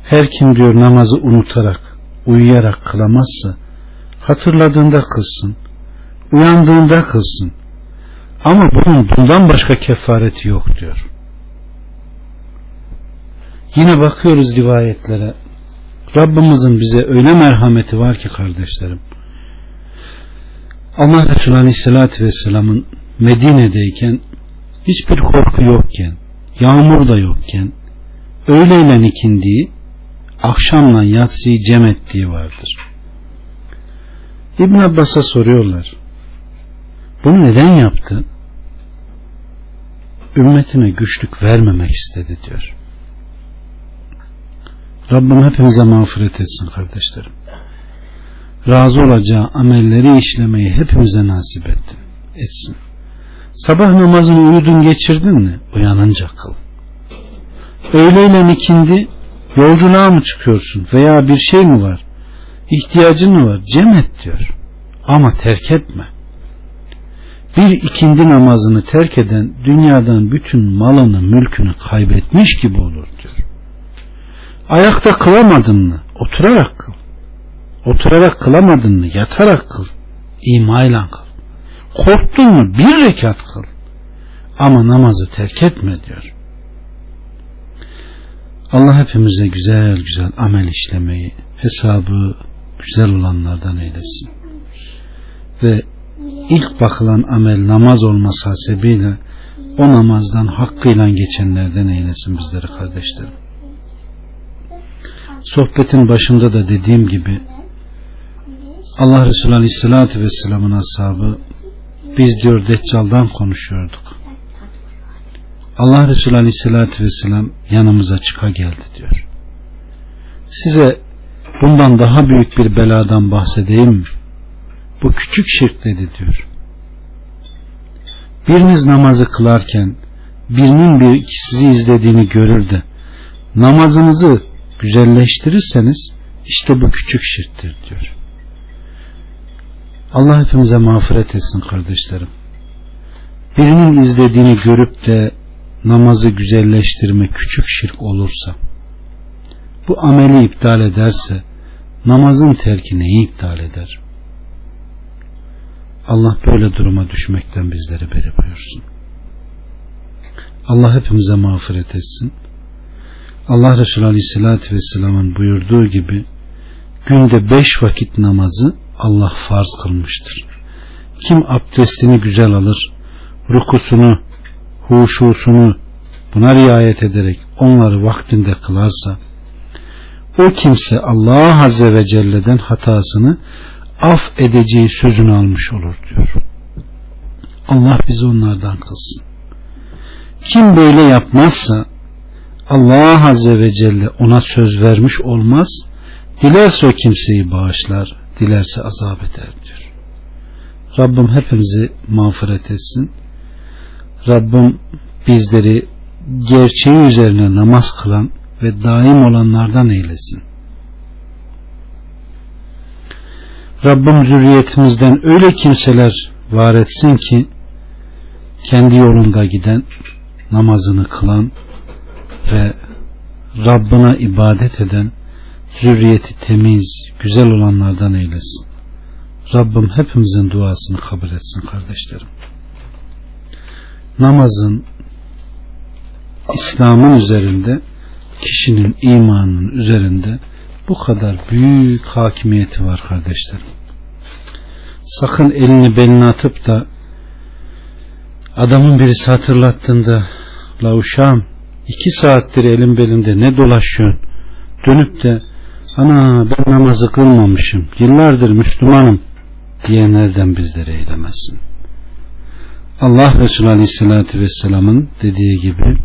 Her kim diyor namazı unutarak, uyuyarak kılamazsa hatırladığında kılsın, uyandığında kılsın. Ama bunun bundan başka kefareti yok diyor. Yine bakıyoruz rivayetlere. Rabbimizin bize öyle merhameti var ki kardeşlerim. Allah Resulü Aleyhisselatü Vesselam'ın Medine'deyken hiçbir korku yokken, yağmur da yokken, öğleyle ikindiği, akşamla yatsıyı cem ettiği vardır. İbn Abbas'a soruyorlar. Bunu neden yaptı? Ümmetine güçlük vermemek istedi diyor. Rabbim hepimize mağfiret etsin kardeşlerim. Razı olacağı amelleri işlemeyi hepimize nasip ettin, etsin. Sabah namazını uyudun geçirdin mi? Uyanınca kıl. Öğleyle ikindi yolculuğa mı çıkıyorsun veya bir şey mi var? İhtiyacın mı var? Cem et diyor. Ama terk etme. Bir ikindi namazını terk eden dünyadan bütün malını, mülkünü kaybetmiş gibi olur diyor. Ayakta kılamadın mı? Oturarak kıl. Oturarak kılamadın mı? Yatarak kıl. İmayla kıl. Korktun mu? Bir rekat kıl. Ama namazı terk etme diyor. Allah hepimize güzel güzel amel işlemeyi, hesabı güzel olanlardan eylesin. Ve ilk bakılan amel namaz olması hasebiyle o namazdan hakkıyla geçenlerden eylesin bizleri kardeşlerim. Sohbetin başında da dediğim gibi Allah Resulü Aleyhisselatü Vesselam'ın ashabı biz diyor Deccal'dan konuşuyorduk. Allah Resulü Aleyhisselatü Vesselam yanımıza çıka geldi diyor. Size bundan daha büyük bir beladan bahsedeyim mi? Bu küçük şirk dedi diyor. biriniz namazı kılarken birinin bir sizi izlediğini görür de namazınızı güzelleştirirseniz işte bu küçük şirktir diyor. Allah hepimize mağfiret etsin kardeşlerim. Birinin izlediğini görüp de namazı güzelleştirme küçük şirk olursa bu ameli iptal ederse namazın terki neyi iptal eder? Allah böyle duruma düşmekten bizleri beri buyursun. Allah hepimize mağfiret etsin. Allah Resulü Aleyhisselatü Vesselam'ın buyurduğu gibi günde beş vakit namazı Allah farz kılmıştır. Kim abdestini güzel alır, rukusunu, huşusunu buna riayet ederek onları vaktinde kılarsa o kimse Allah Azze ve Celle'den hatasını af edeceği sözünü almış olur diyor. Allah bizi onlardan kılsın. Kim böyle yapmazsa Allah Azze ve Celle ona söz vermiş olmaz. Dilerse o kimseyi bağışlar, dilerse azap eder diyor. Rabbim hepimizi mağfiret etsin. Rabbim bizleri gerçeği üzerine namaz kılan ve daim olanlardan eylesin. Rabbim zürriyetimizden öyle kimseler var etsin ki kendi yolunda giden, namazını kılan ve Rabbına ibadet eden, zürriyeti temiz, güzel olanlardan eylesin. Rabbim hepimizin duasını kabul etsin kardeşlerim. Namazın İslam'ın üzerinde kişinin imanının üzerinde bu kadar büyük hakimiyeti var kardeşlerim. Sakın elini beline atıp da adamın birisi hatırlattığında la uşağım iki saattir elim belimde ne dolaşıyorsun dönüp de ana ben namazı kılmamışım yıllardır Müslümanım diyenlerden bizleri eylemesin. Allah Resulü Aleyhisselatü Vesselam'ın dediği gibi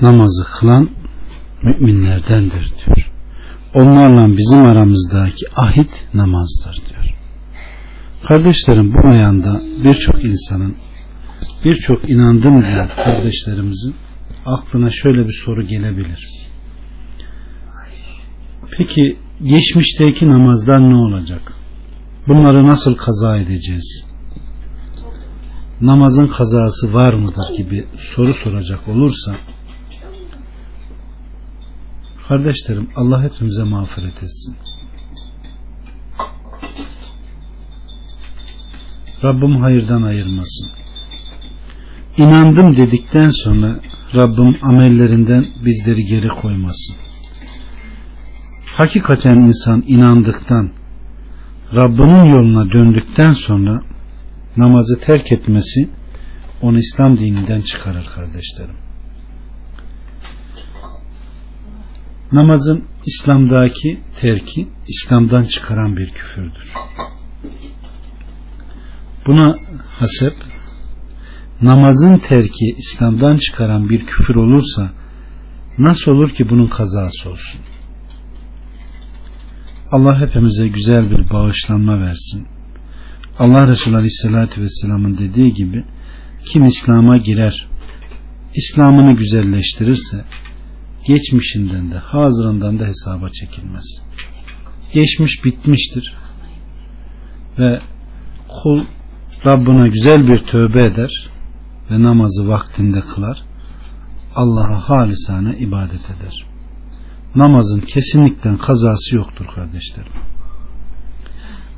namazı kılan müminlerdendir diyor. Onlarla bizim aramızdaki ahit namazdır diyor. Kardeşlerim bu ayanda birçok insanın birçok inandım diyen kardeşlerimizin aklına şöyle bir soru gelebilir. Peki geçmişteki namazlar ne olacak? Bunları nasıl kaza edeceğiz? Namazın kazası var mıdır gibi soru soracak olursa Kardeşlerim Allah hepimize mağfiret etsin. Rabbim hayırdan ayırmasın. İnandım dedikten sonra Rabbim amellerinden bizleri geri koymasın. Hakikaten insan inandıktan Rabbimin yoluna döndükten sonra namazı terk etmesi onu İslam dininden çıkarır kardeşlerim. namazın İslam'daki terki İslam'dan çıkaran bir küfürdür. Buna hasep namazın terki İslam'dan çıkaran bir küfür olursa nasıl olur ki bunun kazası olsun? Allah hepimize güzel bir bağışlanma versin. Allah Resulü Aleyhisselatü Vesselam'ın dediği gibi kim İslam'a girer, İslam'ını güzelleştirirse geçmişinden de hazırından da hesaba çekilmez. Geçmiş bitmiştir ve kul Rabbine güzel bir tövbe eder ve namazı vaktinde kılar. Allah'a halisane ibadet eder. Namazın kesinlikle kazası yoktur kardeşlerim.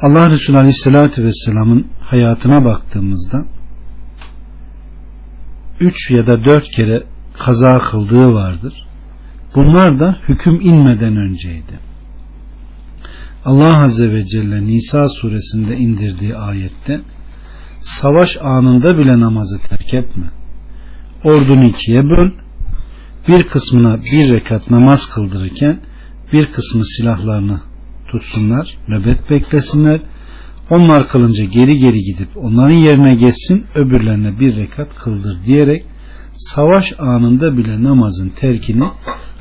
Allah Resulü Aleyhisselatü Vesselam'ın hayatına baktığımızda üç ya da dört kere kaza kıldığı vardır. Bunlar da hüküm inmeden önceydi. Allah Azze ve Celle Nisa suresinde indirdiği ayette savaş anında bile namazı terk etme. Ordunu ikiye böl. Bir kısmına bir rekat namaz kıldırırken bir kısmı silahlarını tutsunlar, nöbet beklesinler. Onlar kılınca geri geri gidip onların yerine geçsin, öbürlerine bir rekat kıldır diyerek savaş anında bile namazın terkini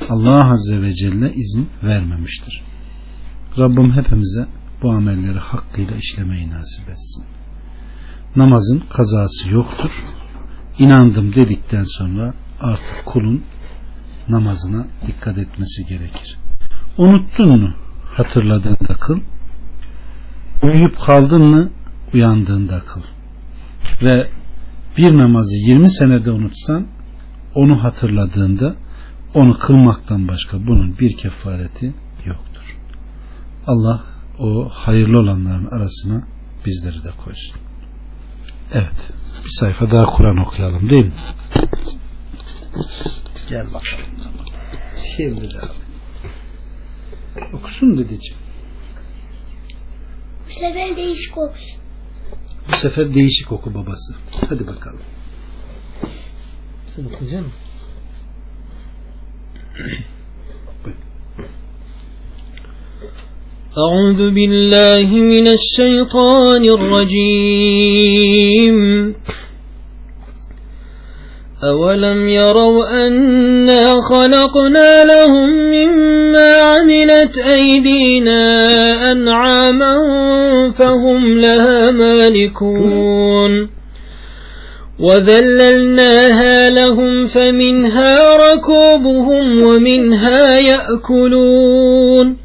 Allah Azze ve Celle izin vermemiştir. Rabbim hepimize bu amelleri hakkıyla işlemeyi nasip etsin. Namazın kazası yoktur. İnandım dedikten sonra artık kulun namazına dikkat etmesi gerekir. Unuttun mu hatırladığında kıl. Uyuyup kaldın mı uyandığında kıl. Ve bir namazı 20 senede unutsan onu hatırladığında onu kılmaktan başka bunun bir kefareti yoktur. Allah o hayırlı olanların arasına bizleri de koysun. Evet. Bir sayfa daha Kur'an okuyalım değil mi? Gel bakalım. Şimdi de Okusun dedeciğim. Bu sefer değişik olsun. Bu sefer değişik oku babası. Hadi bakalım. Sen okuyacak mısın? أعوذ بالله من الشيطان الرجيم. أولم يروا أنا خلقنا لهم مما عملت أيدينا أنعاما فهم لها مالكون. وذللناها لهم فمنها ركوبهم ومنها يأكلون.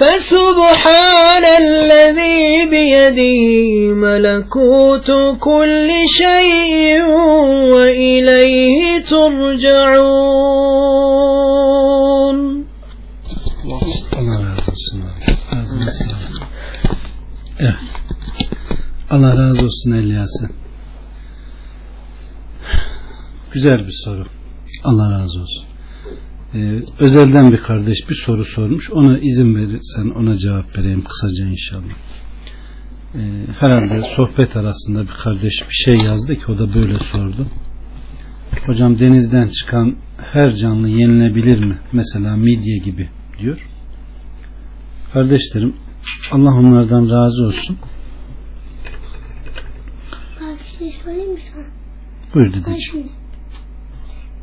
فسبحان الذي بيده ملكوت كل شيء وإليه ترجعون Allah razı olsun abi. Ağzına sağlık. Evet. Allah razı olsun Elyas'ı. Güzel bir soru. Allah razı olsun. Ee, özelden bir kardeş bir soru sormuş. Ona izin verirsen ona cevap vereyim kısaca inşallah. Ee, herhalde sohbet arasında bir kardeş bir şey yazdı ki o da böyle sordu. Hocam denizden çıkan her canlı yenilebilir mi? Mesela midye gibi diyor. Kardeşlerim Allah onlardan razı olsun. Bak bir şey söyleyeyim mi sana? Buyur dedeciğim.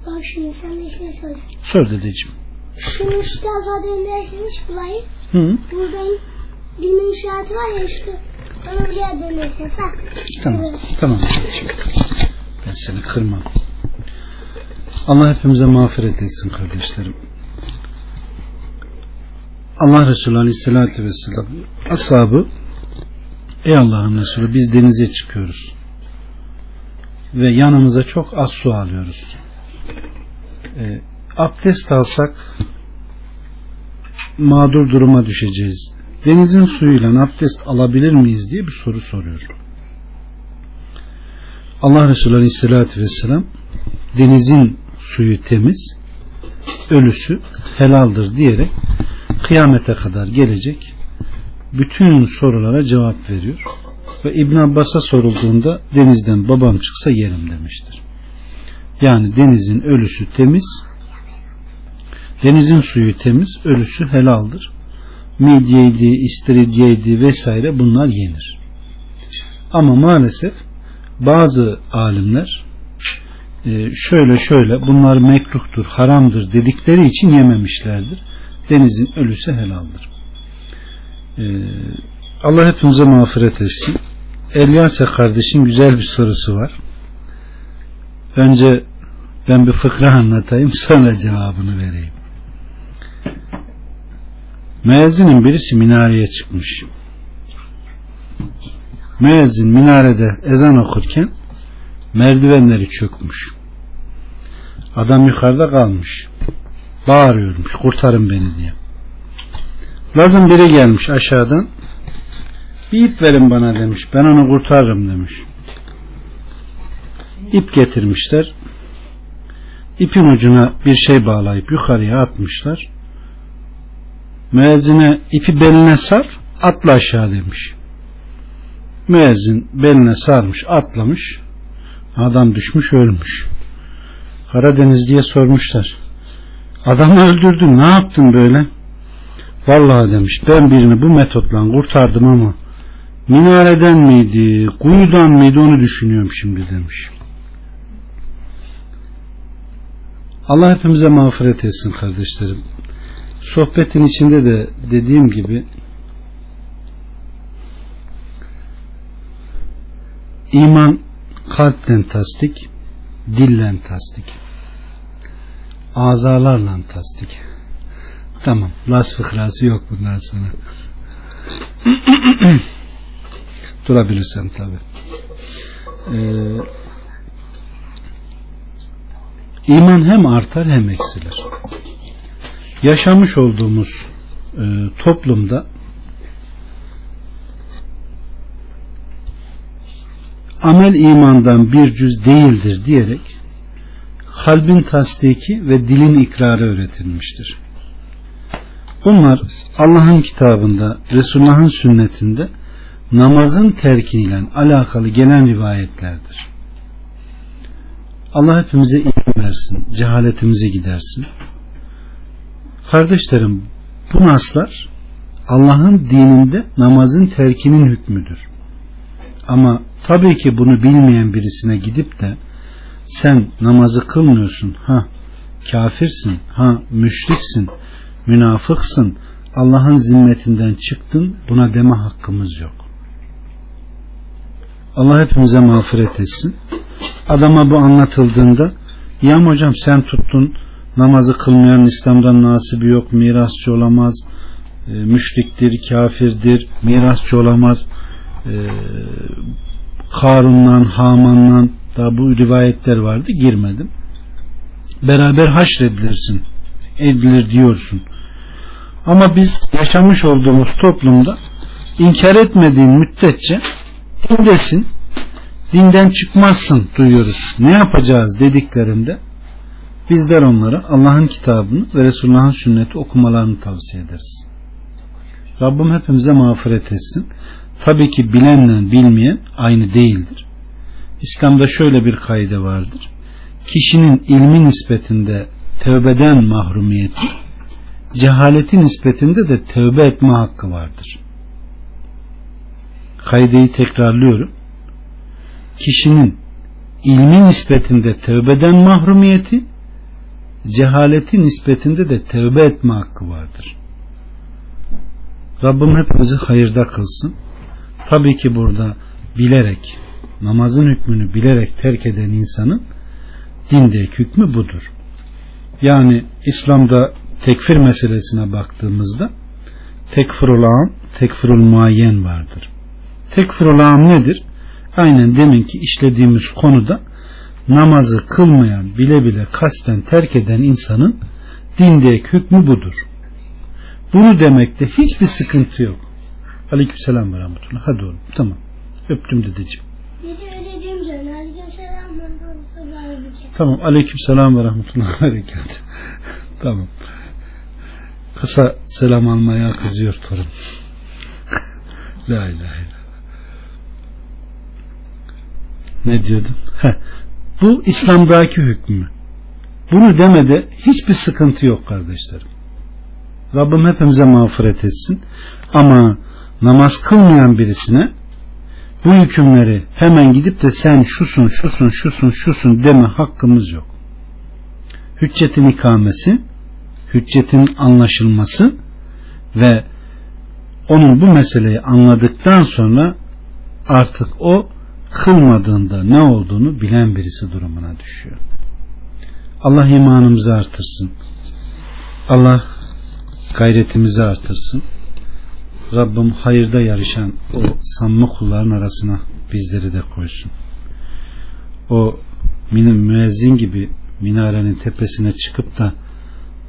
Şimdi. Bak şimdi sana bir şey söyleyeyim. Sor dedeciğim. Şunu şu tarafa dönerseniz burayı. Hı, Buradan dinin işareti var ya işte. Onu buraya dönerseniz ha. tamam. Evet. Tamam dedeciğim. Ben seni kırmam. Allah hepimize mağfiret etsin kardeşlerim. Allah Resulü Aleyhisselatü Vesselam ashabı Ey Allah'ın Resulü biz denize çıkıyoruz ve yanımıza çok az su alıyoruz. E, abdest alsak mağdur duruma düşeceğiz. Denizin suyuyla abdest alabilir miyiz diye bir soru soruyor. Allah Resulü Aleyhisselatü Vesselam denizin suyu temiz, ölüsü helaldir diyerek kıyamete kadar gelecek bütün sorulara cevap veriyor. Ve İbn Abbas'a sorulduğunda denizden babam çıksa yerim demiştir. Yani denizin ölüsü temiz, denizin suyu temiz, ölüsü helaldir. Midyeydi, istiridyeydi vesaire bunlar yenir. Ama maalesef bazı alimler e, şöyle şöyle bunlar mekruhtur, haramdır dedikleri için yememişlerdir. Denizin ölüsü helaldir. E, Allah hepimize mağfiret etsin. Elyase kardeşin güzel bir sorusu var. Önce ben bir fıkra anlatayım sonra cevabını vereyim. Müezzinin birisi minareye çıkmış. Müezzin minarede ezan okurken merdivenleri çökmüş. Adam yukarıda kalmış. Bağırıyormuş kurtarın beni diye. Lazım biri gelmiş aşağıdan bir ip verin bana demiş. Ben onu kurtarırım demiş. İp getirmişler. İpin ucuna bir şey bağlayıp yukarıya atmışlar. Müezzine ipi beline sar atla aşağı demiş. Müezzin beline sarmış atlamış. Adam düşmüş ölmüş. Karadeniz diye sormuşlar. Adamı öldürdün ne yaptın böyle? Vallahi demiş ben birini bu metotla kurtardım ama minareden miydi, kuyudan mıydı onu düşünüyorum şimdi demiş. Allah hepimize mağfiret etsin kardeşlerim. Sohbetin içinde de dediğim gibi iman kalpten tasdik, dillen tasdik, azalarla tasdik. Tamam, las fıkrası yok bundan sonra. (clears throat) Durabilirsem tabi. Ee, iman hem artar hem eksilir. Yaşamış olduğumuz e, toplumda amel imandan bir cüz değildir diyerek kalbin tasdiki ve dilin ikrarı öğretilmiştir. Bunlar Allah'ın kitabında, Resulullah'ın sünnetinde namazın terkiyle alakalı gelen rivayetlerdir. Allah hepimize versin, cehaletimizi gidersin. Kardeşlerim, bu naslar Allah'ın dininde namazın terkinin hükmüdür. Ama tabii ki bunu bilmeyen birisine gidip de sen namazı kılmıyorsun, ha kafirsin, ha müşriksin, münafıksın, Allah'ın zimmetinden çıktın, buna deme hakkımız yok. Allah hepimize mağfiret etsin. Adama bu anlatıldığında ya hocam sen tuttun namazı kılmayan İslam'dan nasibi yok, mirasçı olamaz, e, müşriktir, kafirdir, mirasçı olamaz, e, Karun'dan, Haman'dan daha bu rivayetler vardı girmedim. Beraber haşredilirsin, edilir diyorsun. Ama biz yaşamış olduğumuz toplumda inkar etmediğin müddetçe dindesin, dinden çıkmazsın duyuyoruz. Ne yapacağız dediklerinde bizler onlara Allah'ın kitabını ve Resulullah'ın sünneti okumalarını tavsiye ederiz. Rabbim hepimize mağfiret etsin. Tabii ki bilenle bilmeyen aynı değildir. İslam'da şöyle bir kaide vardır. Kişinin ilmi nispetinde tövbeden mahrumiyeti, cehaleti nispetinde de tövbe etme hakkı vardır. Kaideyi tekrarlıyorum. Kişinin ilmi nispetinde tövbeden mahrumiyeti, cehaleti nispetinde de tövbe etme hakkı vardır. Rabbim hepimizi hayırda kılsın. Tabii ki burada bilerek, namazın hükmünü bilerek terk eden insanın dindeki hükmü budur. Yani İslam'da tekfir meselesine baktığımızda tekfirul am, tekfirul muayyen vardır. Tekfirul am nedir? Aynen deminki işlediğimiz konuda namazı kılmayan, bile bile kasten terk eden insanın dindeki hükmü budur. Bunu demekte hiçbir sıkıntı yok. Aleykümselam ve rahmetullah. Hadi oğlum. Tamam. Öptüm dedeciğim. Dedi ödediğim zaman alacağım Tamam. Aleyküm selam ve rahmetullahi ve (laughs) berekat. tamam. Kısa selam almaya kızıyor torun. (laughs) La ilahe illallah. Ne diyordum? Heh. Bu İslam'daki hükmü. Bunu demede hiçbir sıkıntı yok kardeşlerim. Rabbim hepimize mağfiret etsin. Ama namaz kılmayan birisine bu hükümleri hemen gidip de sen şusun, şusun, şusun, şusun deme hakkımız yok. Hüccetin ikamesi, hüccetin anlaşılması ve onun bu meseleyi anladıktan sonra artık o kılmadığında ne olduğunu bilen birisi durumuna düşüyor. Allah imanımızı artırsın. Allah gayretimizi artırsın. Rabbim hayırda yarışan o samimi kulların arasına bizleri de koysun. O müezzin gibi minarenin tepesine çıkıp da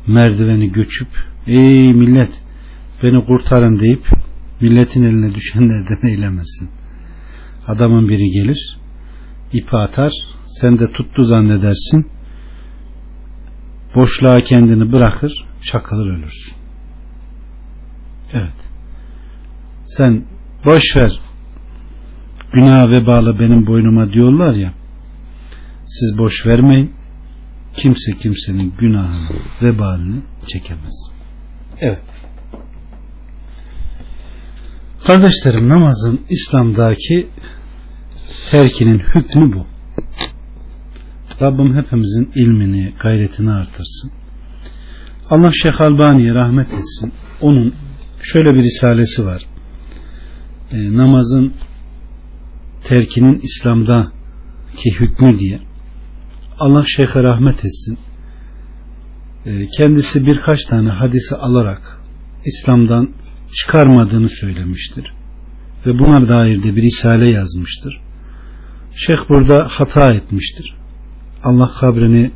merdiveni göçüp ey millet beni kurtarın deyip milletin eline düşenlerden (laughs) eylemesin. Adamın biri gelir ipi atar sen de tuttu zannedersin boşluğa kendini bırakır çakılır ölürsün. Evet. Sen boş ver günah vebalı benim boynuma diyorlar ya siz boş vermeyin kimse kimsenin günahını vebalini çekemez. Evet. Kardeşlerim namazın İslam'daki terkinin hükmü bu. Rabbim hepimizin ilmini, gayretini artırsın. Allah Şeyh Albani'ye rahmet etsin. Onun şöyle bir risalesi var. E, namazın terkinin İslam'daki hükmü diye. Allah Şeyh'e rahmet etsin. E, kendisi birkaç tane hadisi alarak İslam'dan çıkarmadığını söylemiştir. Ve buna dair de bir risale yazmıştır. Şeyh burada hata etmiştir. Allah kabrini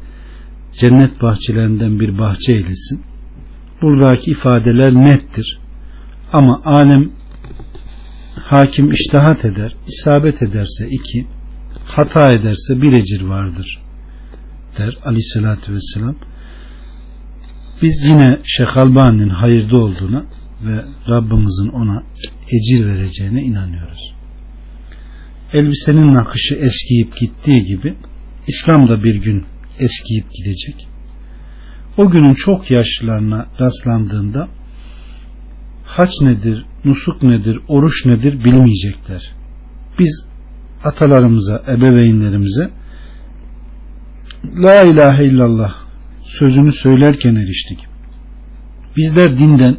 cennet bahçelerinden bir bahçe eylesin. Buradaki ifadeler nettir. Ama alem hakim iştahat eder, isabet ederse iki, hata ederse bir ecir vardır der aleyhissalatü vesselam. Biz yine Şeyh Albani'nin hayırda olduğuna ve Rabbimizin ona ecir vereceğine inanıyoruz. Elbisenin nakışı eskiyip gittiği gibi İslam da bir gün eskiyip gidecek. O günün çok yaşlılarına rastlandığında haç nedir, nusuk nedir, oruç nedir bilmeyecekler. Biz atalarımıza, ebeveynlerimize La ilahe illallah sözünü söylerken eriştik. Bizler dinden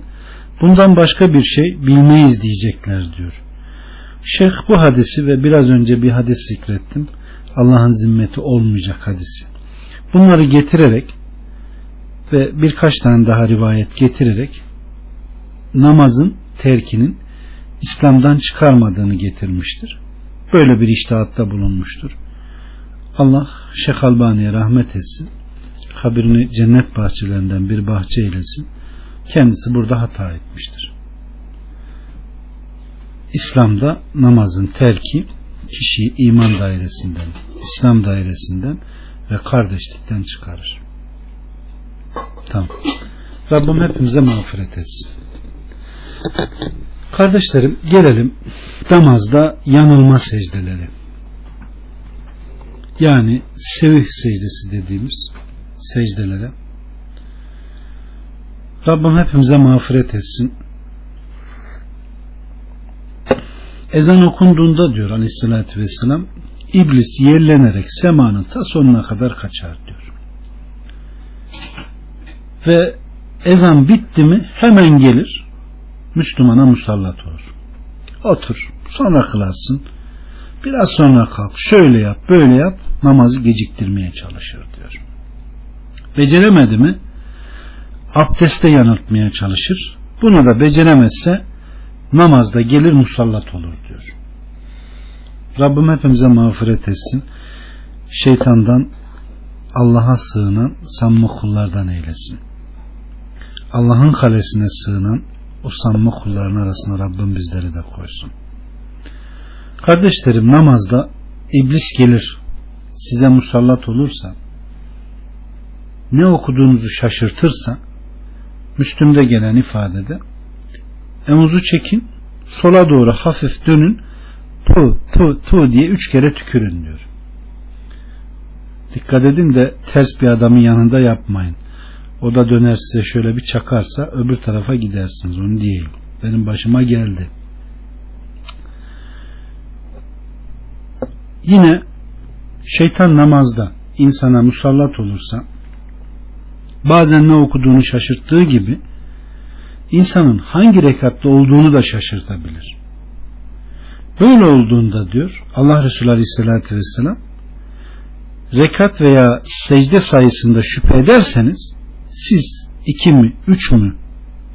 bundan başka bir şey bilmeyiz diyecekler diyor. Şeyh bu hadisi ve biraz önce bir hadis zikrettim. Allah'ın zimmeti olmayacak hadisi. Bunları getirerek ve birkaç tane daha rivayet getirerek namazın terkinin İslam'dan çıkarmadığını getirmiştir. Böyle bir iştahatta bulunmuştur. Allah Şeyh Albani'ye rahmet etsin. Kabirini cennet bahçelerinden bir bahçe eylesin. Kendisi burada hata etmiştir. İslam'da namazın terki kişiyi iman dairesinden, İslam dairesinden ve kardeşlikten çıkarır. Tamam. Rabbim hepimize mağfiret etsin. Kardeşlerim gelelim namazda yanılma secdeleri. Yani sevih secdesi dediğimiz secdelere. Rabbim hepimize mağfiret etsin. Ezan okunduğunda diyor aleyhissalatü vesselam iblis yerlenerek semanın ta sonuna kadar kaçar diyor. Ve ezan bitti mi hemen gelir Müslümana musallat olur. Otur sonra kılarsın biraz sonra kalk şöyle yap böyle yap namazı geciktirmeye çalışır diyor. Beceremedi mi abdeste yanıltmaya çalışır. Bunu da beceremezse namazda gelir musallat olur diyor. Rabbim hepimize mağfiret etsin. Şeytandan Allah'a sığınan samimi kullardan eylesin. Allah'ın kalesine sığınan o samimi kulların arasına Rabbim bizleri de koysun. Kardeşlerim namazda iblis gelir size musallat olursa ne okuduğunuzu şaşırtırsa Müslüm'de gelen ifadede emuzu çekin sola doğru hafif dönün pu pu pu diye üç kere tükürün diyor. Dikkat edin de ters bir adamın yanında yapmayın. O da döner size şöyle bir çakarsa öbür tarafa gidersiniz onu diyeyim. Benim başıma geldi. Yine şeytan namazda insana musallat olursa bazen ne okuduğunu şaşırttığı gibi insanın hangi rekatta olduğunu da şaşırtabilir. Böyle olduğunda diyor Allah Resulü Aleyhisselatü Vesselam rekat veya secde sayısında şüphe ederseniz siz iki mi üç mü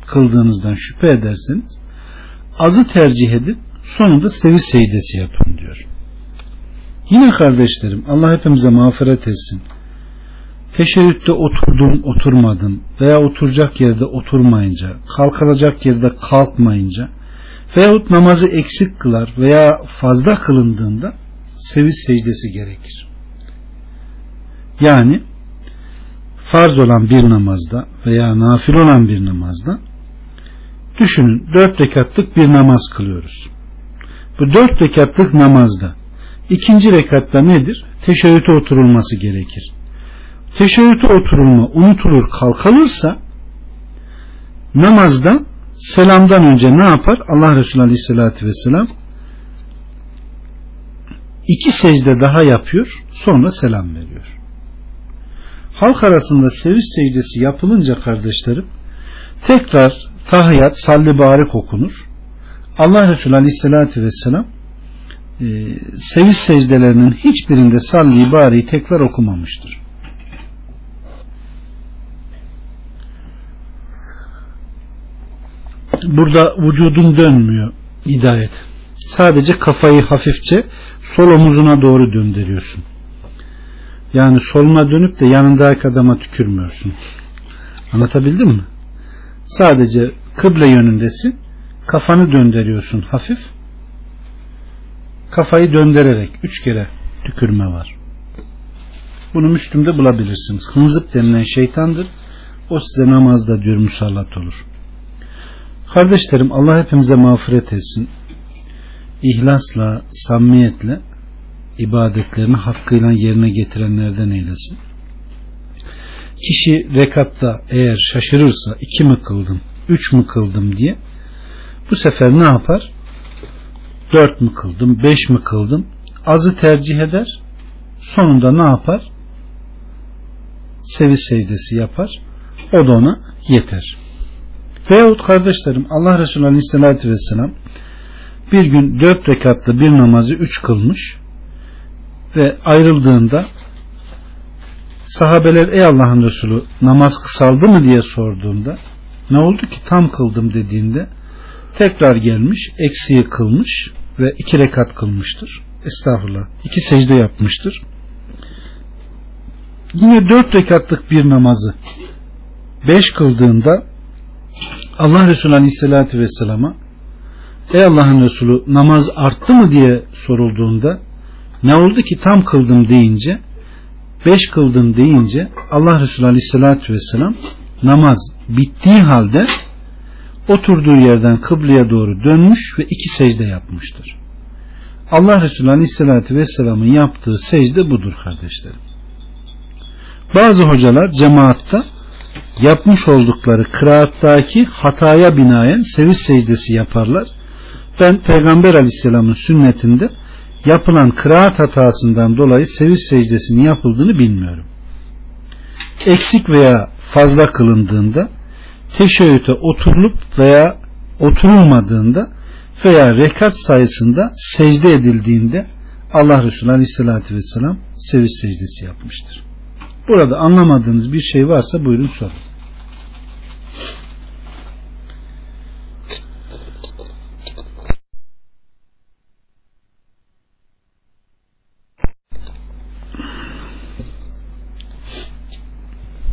kıldığınızdan şüphe ederseniz azı tercih edip sonunda sevi secdesi yapın diyor. Yine kardeşlerim Allah hepimize mağfiret etsin. Teşebbütte oturdum oturmadım veya oturacak yerde oturmayınca, kalkılacak yerde kalkmayınca veyahut namazı eksik kılar veya fazla kılındığında sevi secdesi gerekir. Yani farz olan bir namazda veya nafil olan bir namazda düşünün dört rekatlık bir namaz kılıyoruz. Bu dört rekatlık namazda ikinci rekatta nedir? Teşebbüte oturulması gerekir. Teşebbüte oturulma unutulur kalkalırsa namazda selamdan önce ne yapar? Allah Resulü Aleyhisselatü Vesselam iki secde daha yapıyor sonra selam veriyor. Halk arasında seviş secdesi yapılınca kardeşlerim tekrar tahiyat salli barik okunur. Allah Resulü Aleyhisselatü Vesselam e, seviş secdelerinin hiçbirinde salli bariyi tekrar okumamıştır. Burada vücudun dönmüyor hidayet. Sadece kafayı hafifçe sol omuzuna doğru döndürüyorsun. Yani soluna dönüp de yanındaki adama tükürmüyorsun. Anlatabildim mi? Sadece kıble yönündesin. Kafanı döndürüyorsun hafif. Kafayı döndürerek üç kere tükürme var. Bunu Müslüm'de bulabilirsiniz. Hınzıp denilen şeytandır. O size namazda diyor musallat olur. Kardeşlerim Allah hepimize mağfiret etsin. İhlasla, samimiyetle ibadetlerini hakkıyla yerine getirenlerden eylesin. Kişi rekatta eğer şaşırırsa iki mi kıldım, üç mü kıldım diye bu sefer ne yapar? Dört mü kıldım, beş mi kıldım? Azı tercih eder. Sonunda ne yapar? Sevi secdesi yapar. O da ona yeter. Veyahut kardeşlerim Allah Resulü Aleyhisselatü Vesselam bir gün dört rekatlı bir namazı üç kılmış ve ayrıldığında sahabeler ey Allah'ın Resulü namaz kısaldı mı diye sorduğunda ne oldu ki tam kıldım dediğinde tekrar gelmiş eksiği kılmış ve iki rekat kılmıştır. Estağfurullah. iki secde yapmıştır. Yine dört rekatlık bir namazı beş kıldığında Allah Resulü Aleyhisselatü Vesselam'a Ey Allah'ın Resulü namaz arttı mı diye sorulduğunda ne oldu ki tam kıldım deyince beş kıldım deyince Allah Resulü Aleyhisselatü Vesselam namaz bittiği halde oturduğu yerden kıbleye doğru dönmüş ve iki secde yapmıştır. Allah Resulü Aleyhisselatü Vesselam'ın yaptığı secde budur kardeşlerim. Bazı hocalar cemaatta yapmış oldukları kıraattaki hataya binaen seviş secdesi yaparlar. Ben Peygamber aleyhisselamın sünnetinde yapılan kıraat hatasından dolayı seviş secdesinin yapıldığını bilmiyorum. Eksik veya fazla kılındığında teşeğüte oturulup veya oturulmadığında veya rekat sayısında secde edildiğinde Allah Resulü Aleyhisselatü Vesselam seviş secdesi yapmıştır. Burada anlamadığınız bir şey varsa buyurun sorun.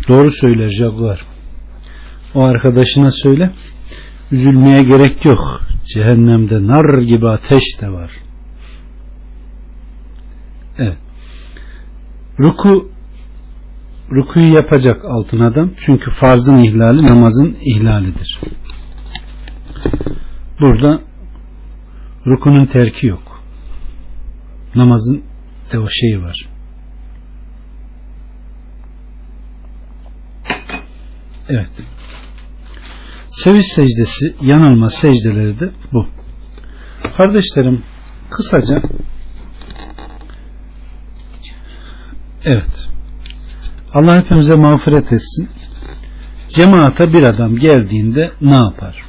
Doğru söyler Jaguar. O arkadaşına söyle. Üzülmeye gerek yok. Cehennemde nar gibi ateş de var. Evet. Ruku rukuyu yapacak altın adam. Çünkü farzın ihlali namazın ihlalidir. Burada rukunun terki yok. Namazın de o şeyi var. Evet. Seviş secdesi, yanılma secdeleri de bu. Kardeşlerim, kısaca Evet. Allah hepimize mağfiret etsin. Cemaate bir adam geldiğinde ne yapar?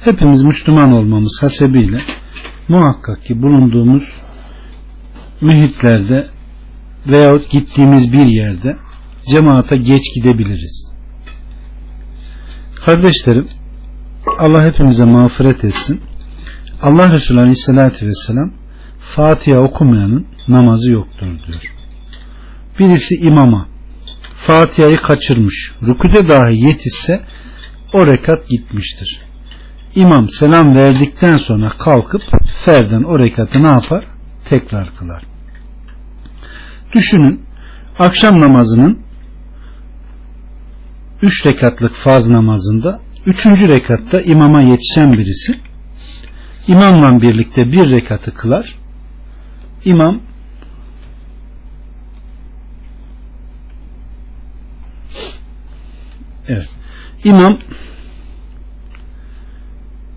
Hepimiz Müslüman olmamız hasebiyle muhakkak ki bulunduğumuz mühitlerde veyahut gittiğimiz bir yerde cemaate geç gidebiliriz. Kardeşlerim Allah hepimize mağfiret etsin. Allah Resulü Aleyhisselatü Vesselam Fatiha okumayanın namazı yoktur diyor. Birisi imama Fatiha'yı kaçırmış, rüküde dahi yetişse o rekat gitmiştir. İmam selam verdikten sonra kalkıp ferden o rekatı ne yapar? Tekrar kılar. Düşünün akşam namazının 3 rekatlık farz namazında 3. rekatta imama yetişen birisi imamla birlikte bir rekatı kılar. İmam Evet. İmam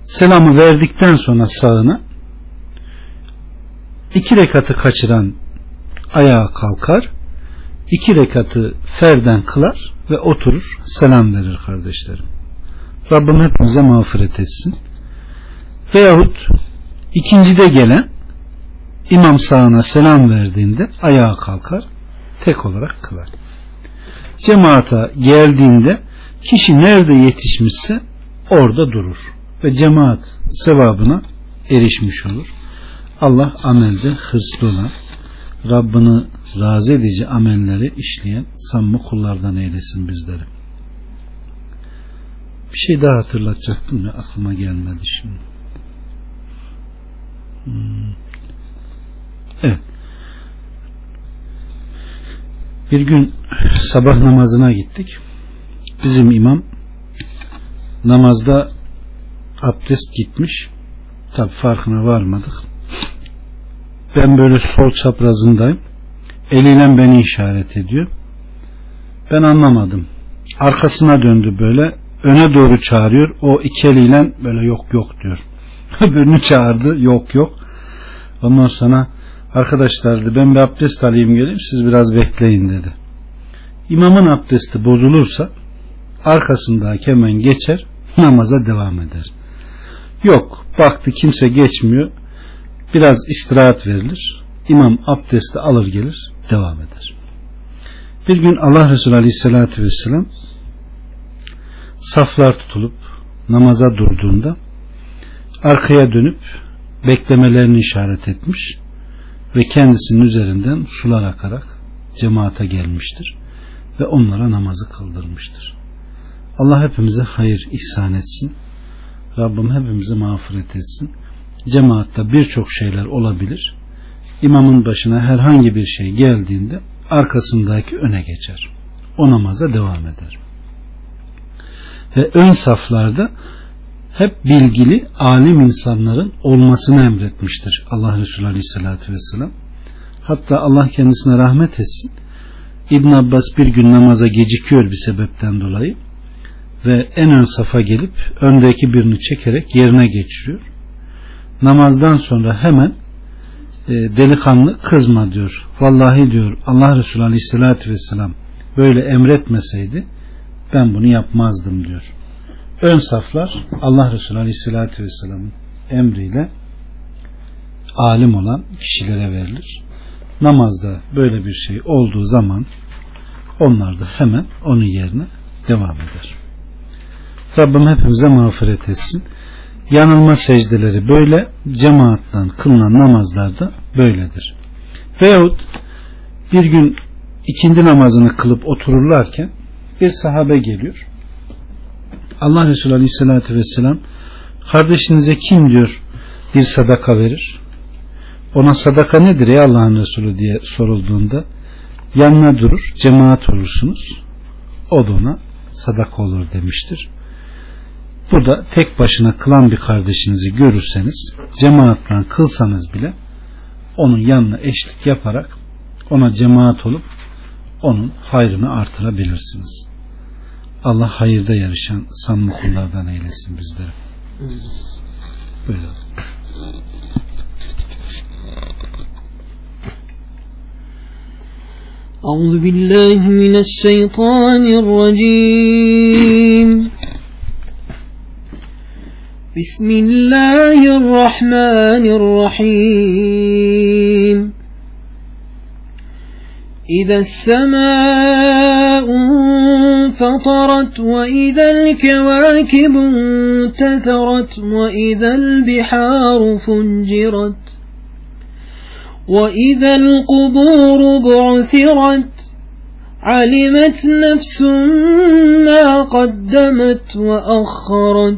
selamı verdikten sonra sağına iki rekatı kaçıran ayağa kalkar iki rekatı ferden kılar ve oturur selam verir kardeşlerim. Rabbim hepimize mağfiret etsin. Veyahut ikincide gelen imam sağına selam verdiğinde ayağa kalkar tek olarak kılar. Cemaata geldiğinde kişi nerede yetişmişse orada durur ve cemaat sevabına erişmiş olur. Allah amelde hırslı olan Rabbini razı edici amelleri işleyen samimi kullardan eylesin bizleri. Bir şey daha hatırlatacaktım ya aklıma gelmedi şimdi. Hmm. Evet. Bir gün sabah namazına gittik. Bizim imam namazda abdest gitmiş. Tabi farkına varmadık. Ben böyle sol çaprazındayım. Eliyle beni işaret ediyor. Ben anlamadım. Arkasına döndü böyle. Öne doğru çağırıyor. O iki eliyle böyle yok yok diyor. (laughs) Öbürünü çağırdı. Yok yok. Ondan sonra arkadaşlar dedi ben bir abdest alayım geleyim siz biraz bekleyin dedi. İmamın abdesti bozulursa arkasındaki hemen geçer namaza devam eder. Yok baktı kimse geçmiyor biraz istirahat verilir imam abdesti alır gelir devam eder. Bir gün Allah Resulü Aleyhisselatü Vesselam saflar tutulup namaza durduğunda arkaya dönüp beklemelerini işaret etmiş ve kendisinin üzerinden sular akarak cemaate gelmiştir ve onlara namazı kıldırmıştır. Allah hepimize hayır ihsan etsin. Rabbim hepimize mağfiret etsin. Cemaatte birçok şeyler olabilir. İmamın başına herhangi bir şey geldiğinde arkasındaki öne geçer. O namaza devam eder. Ve ön saflarda hep bilgili alim insanların olmasını emretmiştir Allah Resulü Aleyhisselatü Vesselam. Hatta Allah kendisine rahmet etsin. İbn Abbas bir gün namaza gecikiyor bir sebepten dolayı ve en ön safa gelip öndeki birini çekerek yerine geçiriyor. Namazdan sonra hemen e, delikanlı kızma diyor. Vallahi diyor Allah Resulü Aleyhisselatü Vesselam böyle emretmeseydi ben bunu yapmazdım diyor. Ön saflar Allah Resulü Aleyhisselatü Vesselam'ın emriyle alim olan kişilere verilir. Namazda böyle bir şey olduğu zaman onlar da hemen onun yerine devam eder. Rabbim hepimize mağfiret etsin. Yanılma secdeleri böyle, cemaatten kılınan namazlar da böyledir. Veyahut bir gün ikindi namazını kılıp otururlarken bir sahabe geliyor. Allah Resulü Aleyhisselatü Vesselam kardeşinize kim diyor bir sadaka verir? Ona sadaka nedir ey Allah'ın Resulü diye sorulduğunda Yanına durur, cemaat olursunuz. O da ona sadaka olur demiştir. Burada tek başına kılan bir kardeşinizi görürseniz cemaatle kılsanız bile onun yanına eşlik yaparak ona cemaat olup onun hayrını artırabilirsiniz. Allah hayırda yarışan samimi kullardan eylesin bizleri. Buyurun. أعوذ بالله من الشيطان الرجيم بسم الله الرحمن الرحيم. إذا السماء انفطرت وإذا الكواكب انتثرت وإذا البحار فجرت وإذا القبور بعثرت علمت نفس ما قدمت وأخرت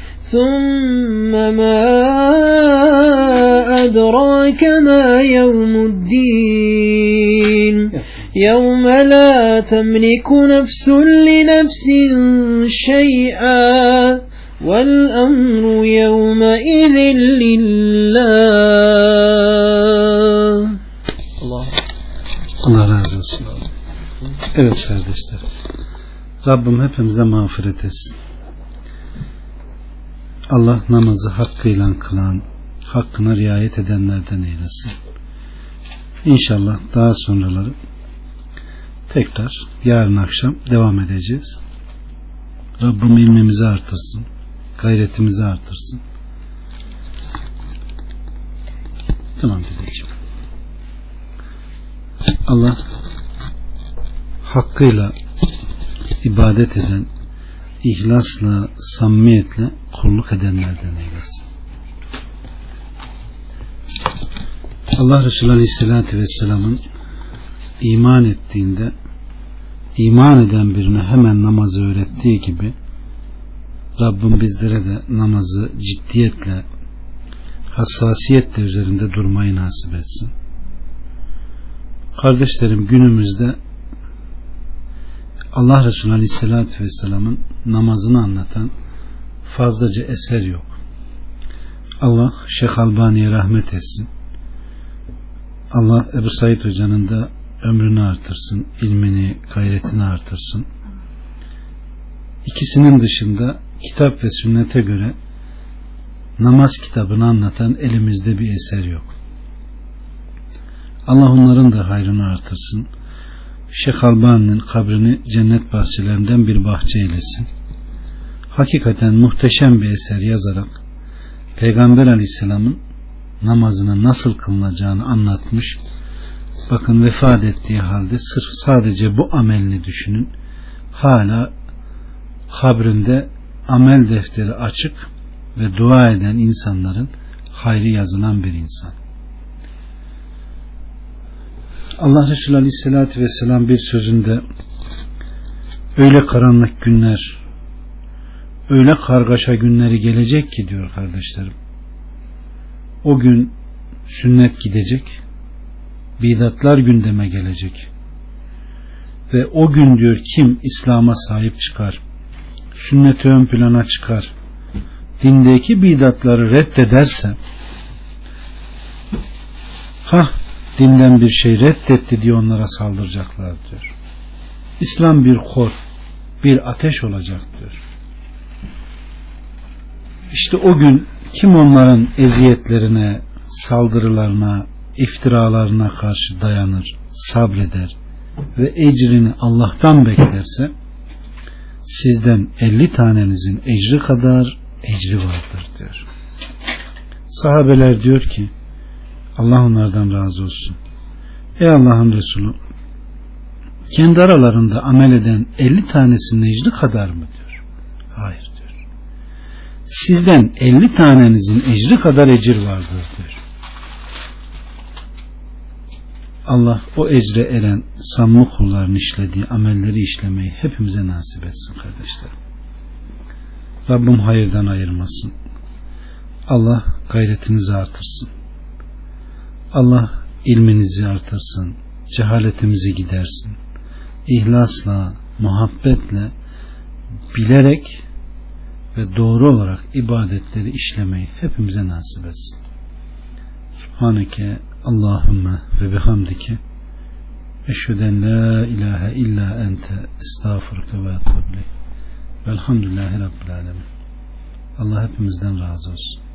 ثم ما أدراك ما يوم الدين يوم لا تملك نفس لنفس شيئا والأمر يومئذ لله الله Allah razı olsun. Evet kardeşler. Rabbim hepimize mağfiret etsin. Allah namazı hakkıyla kılan, hakkına riayet edenlerden eylesin. İnşallah daha sonraları tekrar yarın akşam devam edeceğiz. Rabbim ilmimizi artırsın, gayretimizi artırsın. Tamam dedeciğim. Allah hakkıyla ibadet eden, ihlasla, samimiyetle kulluk edenlerden eylesin. Allah Resulü Aleyhisselatü Vesselam'ın iman ettiğinde iman eden birine hemen namazı öğrettiği gibi Rabbim bizlere de namazı ciddiyetle hassasiyetle üzerinde durmayı nasip etsin. Kardeşlerim günümüzde Allah Resulü Aleyhisselatü Vesselam'ın namazını anlatan fazlaca eser yok. Allah Şeyh Albani'ye rahmet etsin. Allah Ebu Said Hoca'nın da ömrünü artırsın, ilmini, gayretini artırsın. İkisinin dışında kitap ve sünnete göre namaz kitabını anlatan elimizde bir eser yok. Allah onların da hayrını artırsın. Şeyh Albani'nin kabrini cennet bahçelerinden bir bahçe eylesin. Hakikaten muhteşem bir eser yazarak Peygamber Aleyhisselam'ın namazının nasıl kılınacağını anlatmış. Bakın vefat ettiği halde sırf sadece bu amelini düşünün. Hala kabrinde amel defteri açık ve dua eden insanların hayrı yazılan bir insan. Allah Resulü Aleyhisselatü Vesselam bir sözünde öyle karanlık günler öyle kargaşa günleri gelecek ki diyor kardeşlerim o gün sünnet gidecek bidatlar gündeme gelecek. Ve o gün diyor kim İslam'a sahip çıkar, sünneti ön plana çıkar, dindeki bidatları reddederse, ha dinden bir şey reddetti diye onlara saldıracaklar diyor. İslam bir kor, bir ateş olacak diyor. İşte o gün kim onların eziyetlerine, saldırılarına, iftiralarına karşı dayanır, sabreder ve ecrini Allah'tan beklerse sizden elli tanenizin ecri kadar ecri vardır diyor. Sahabeler diyor ki Allah onlardan razı olsun. Ey Allah'ın Resulü kendi aralarında amel eden 50 tanesinin ecri kadar mı diyor. Hayır diyor. Sizden 50 tanenizin ecri kadar ecir vardır diyor. Allah o ecre eren samimi kulların işlediği amelleri işlemeyi hepimize nasip etsin kardeşlerim. Rabbim hayırdan ayırmasın. Allah gayretinizi artırsın. Allah ilminizi artırsın. Cehaletimizi gidersin. İhlasla, muhabbetle bilerek ve doğru olarak ibadetleri işlemeyi hepimize nasip etsin. Subhaneke Allahümme ve bihamdike eşheden la ilahe illa ente estağfurke ve etubli velhamdülillahi rabbil alemin Allah hepimizden razı olsun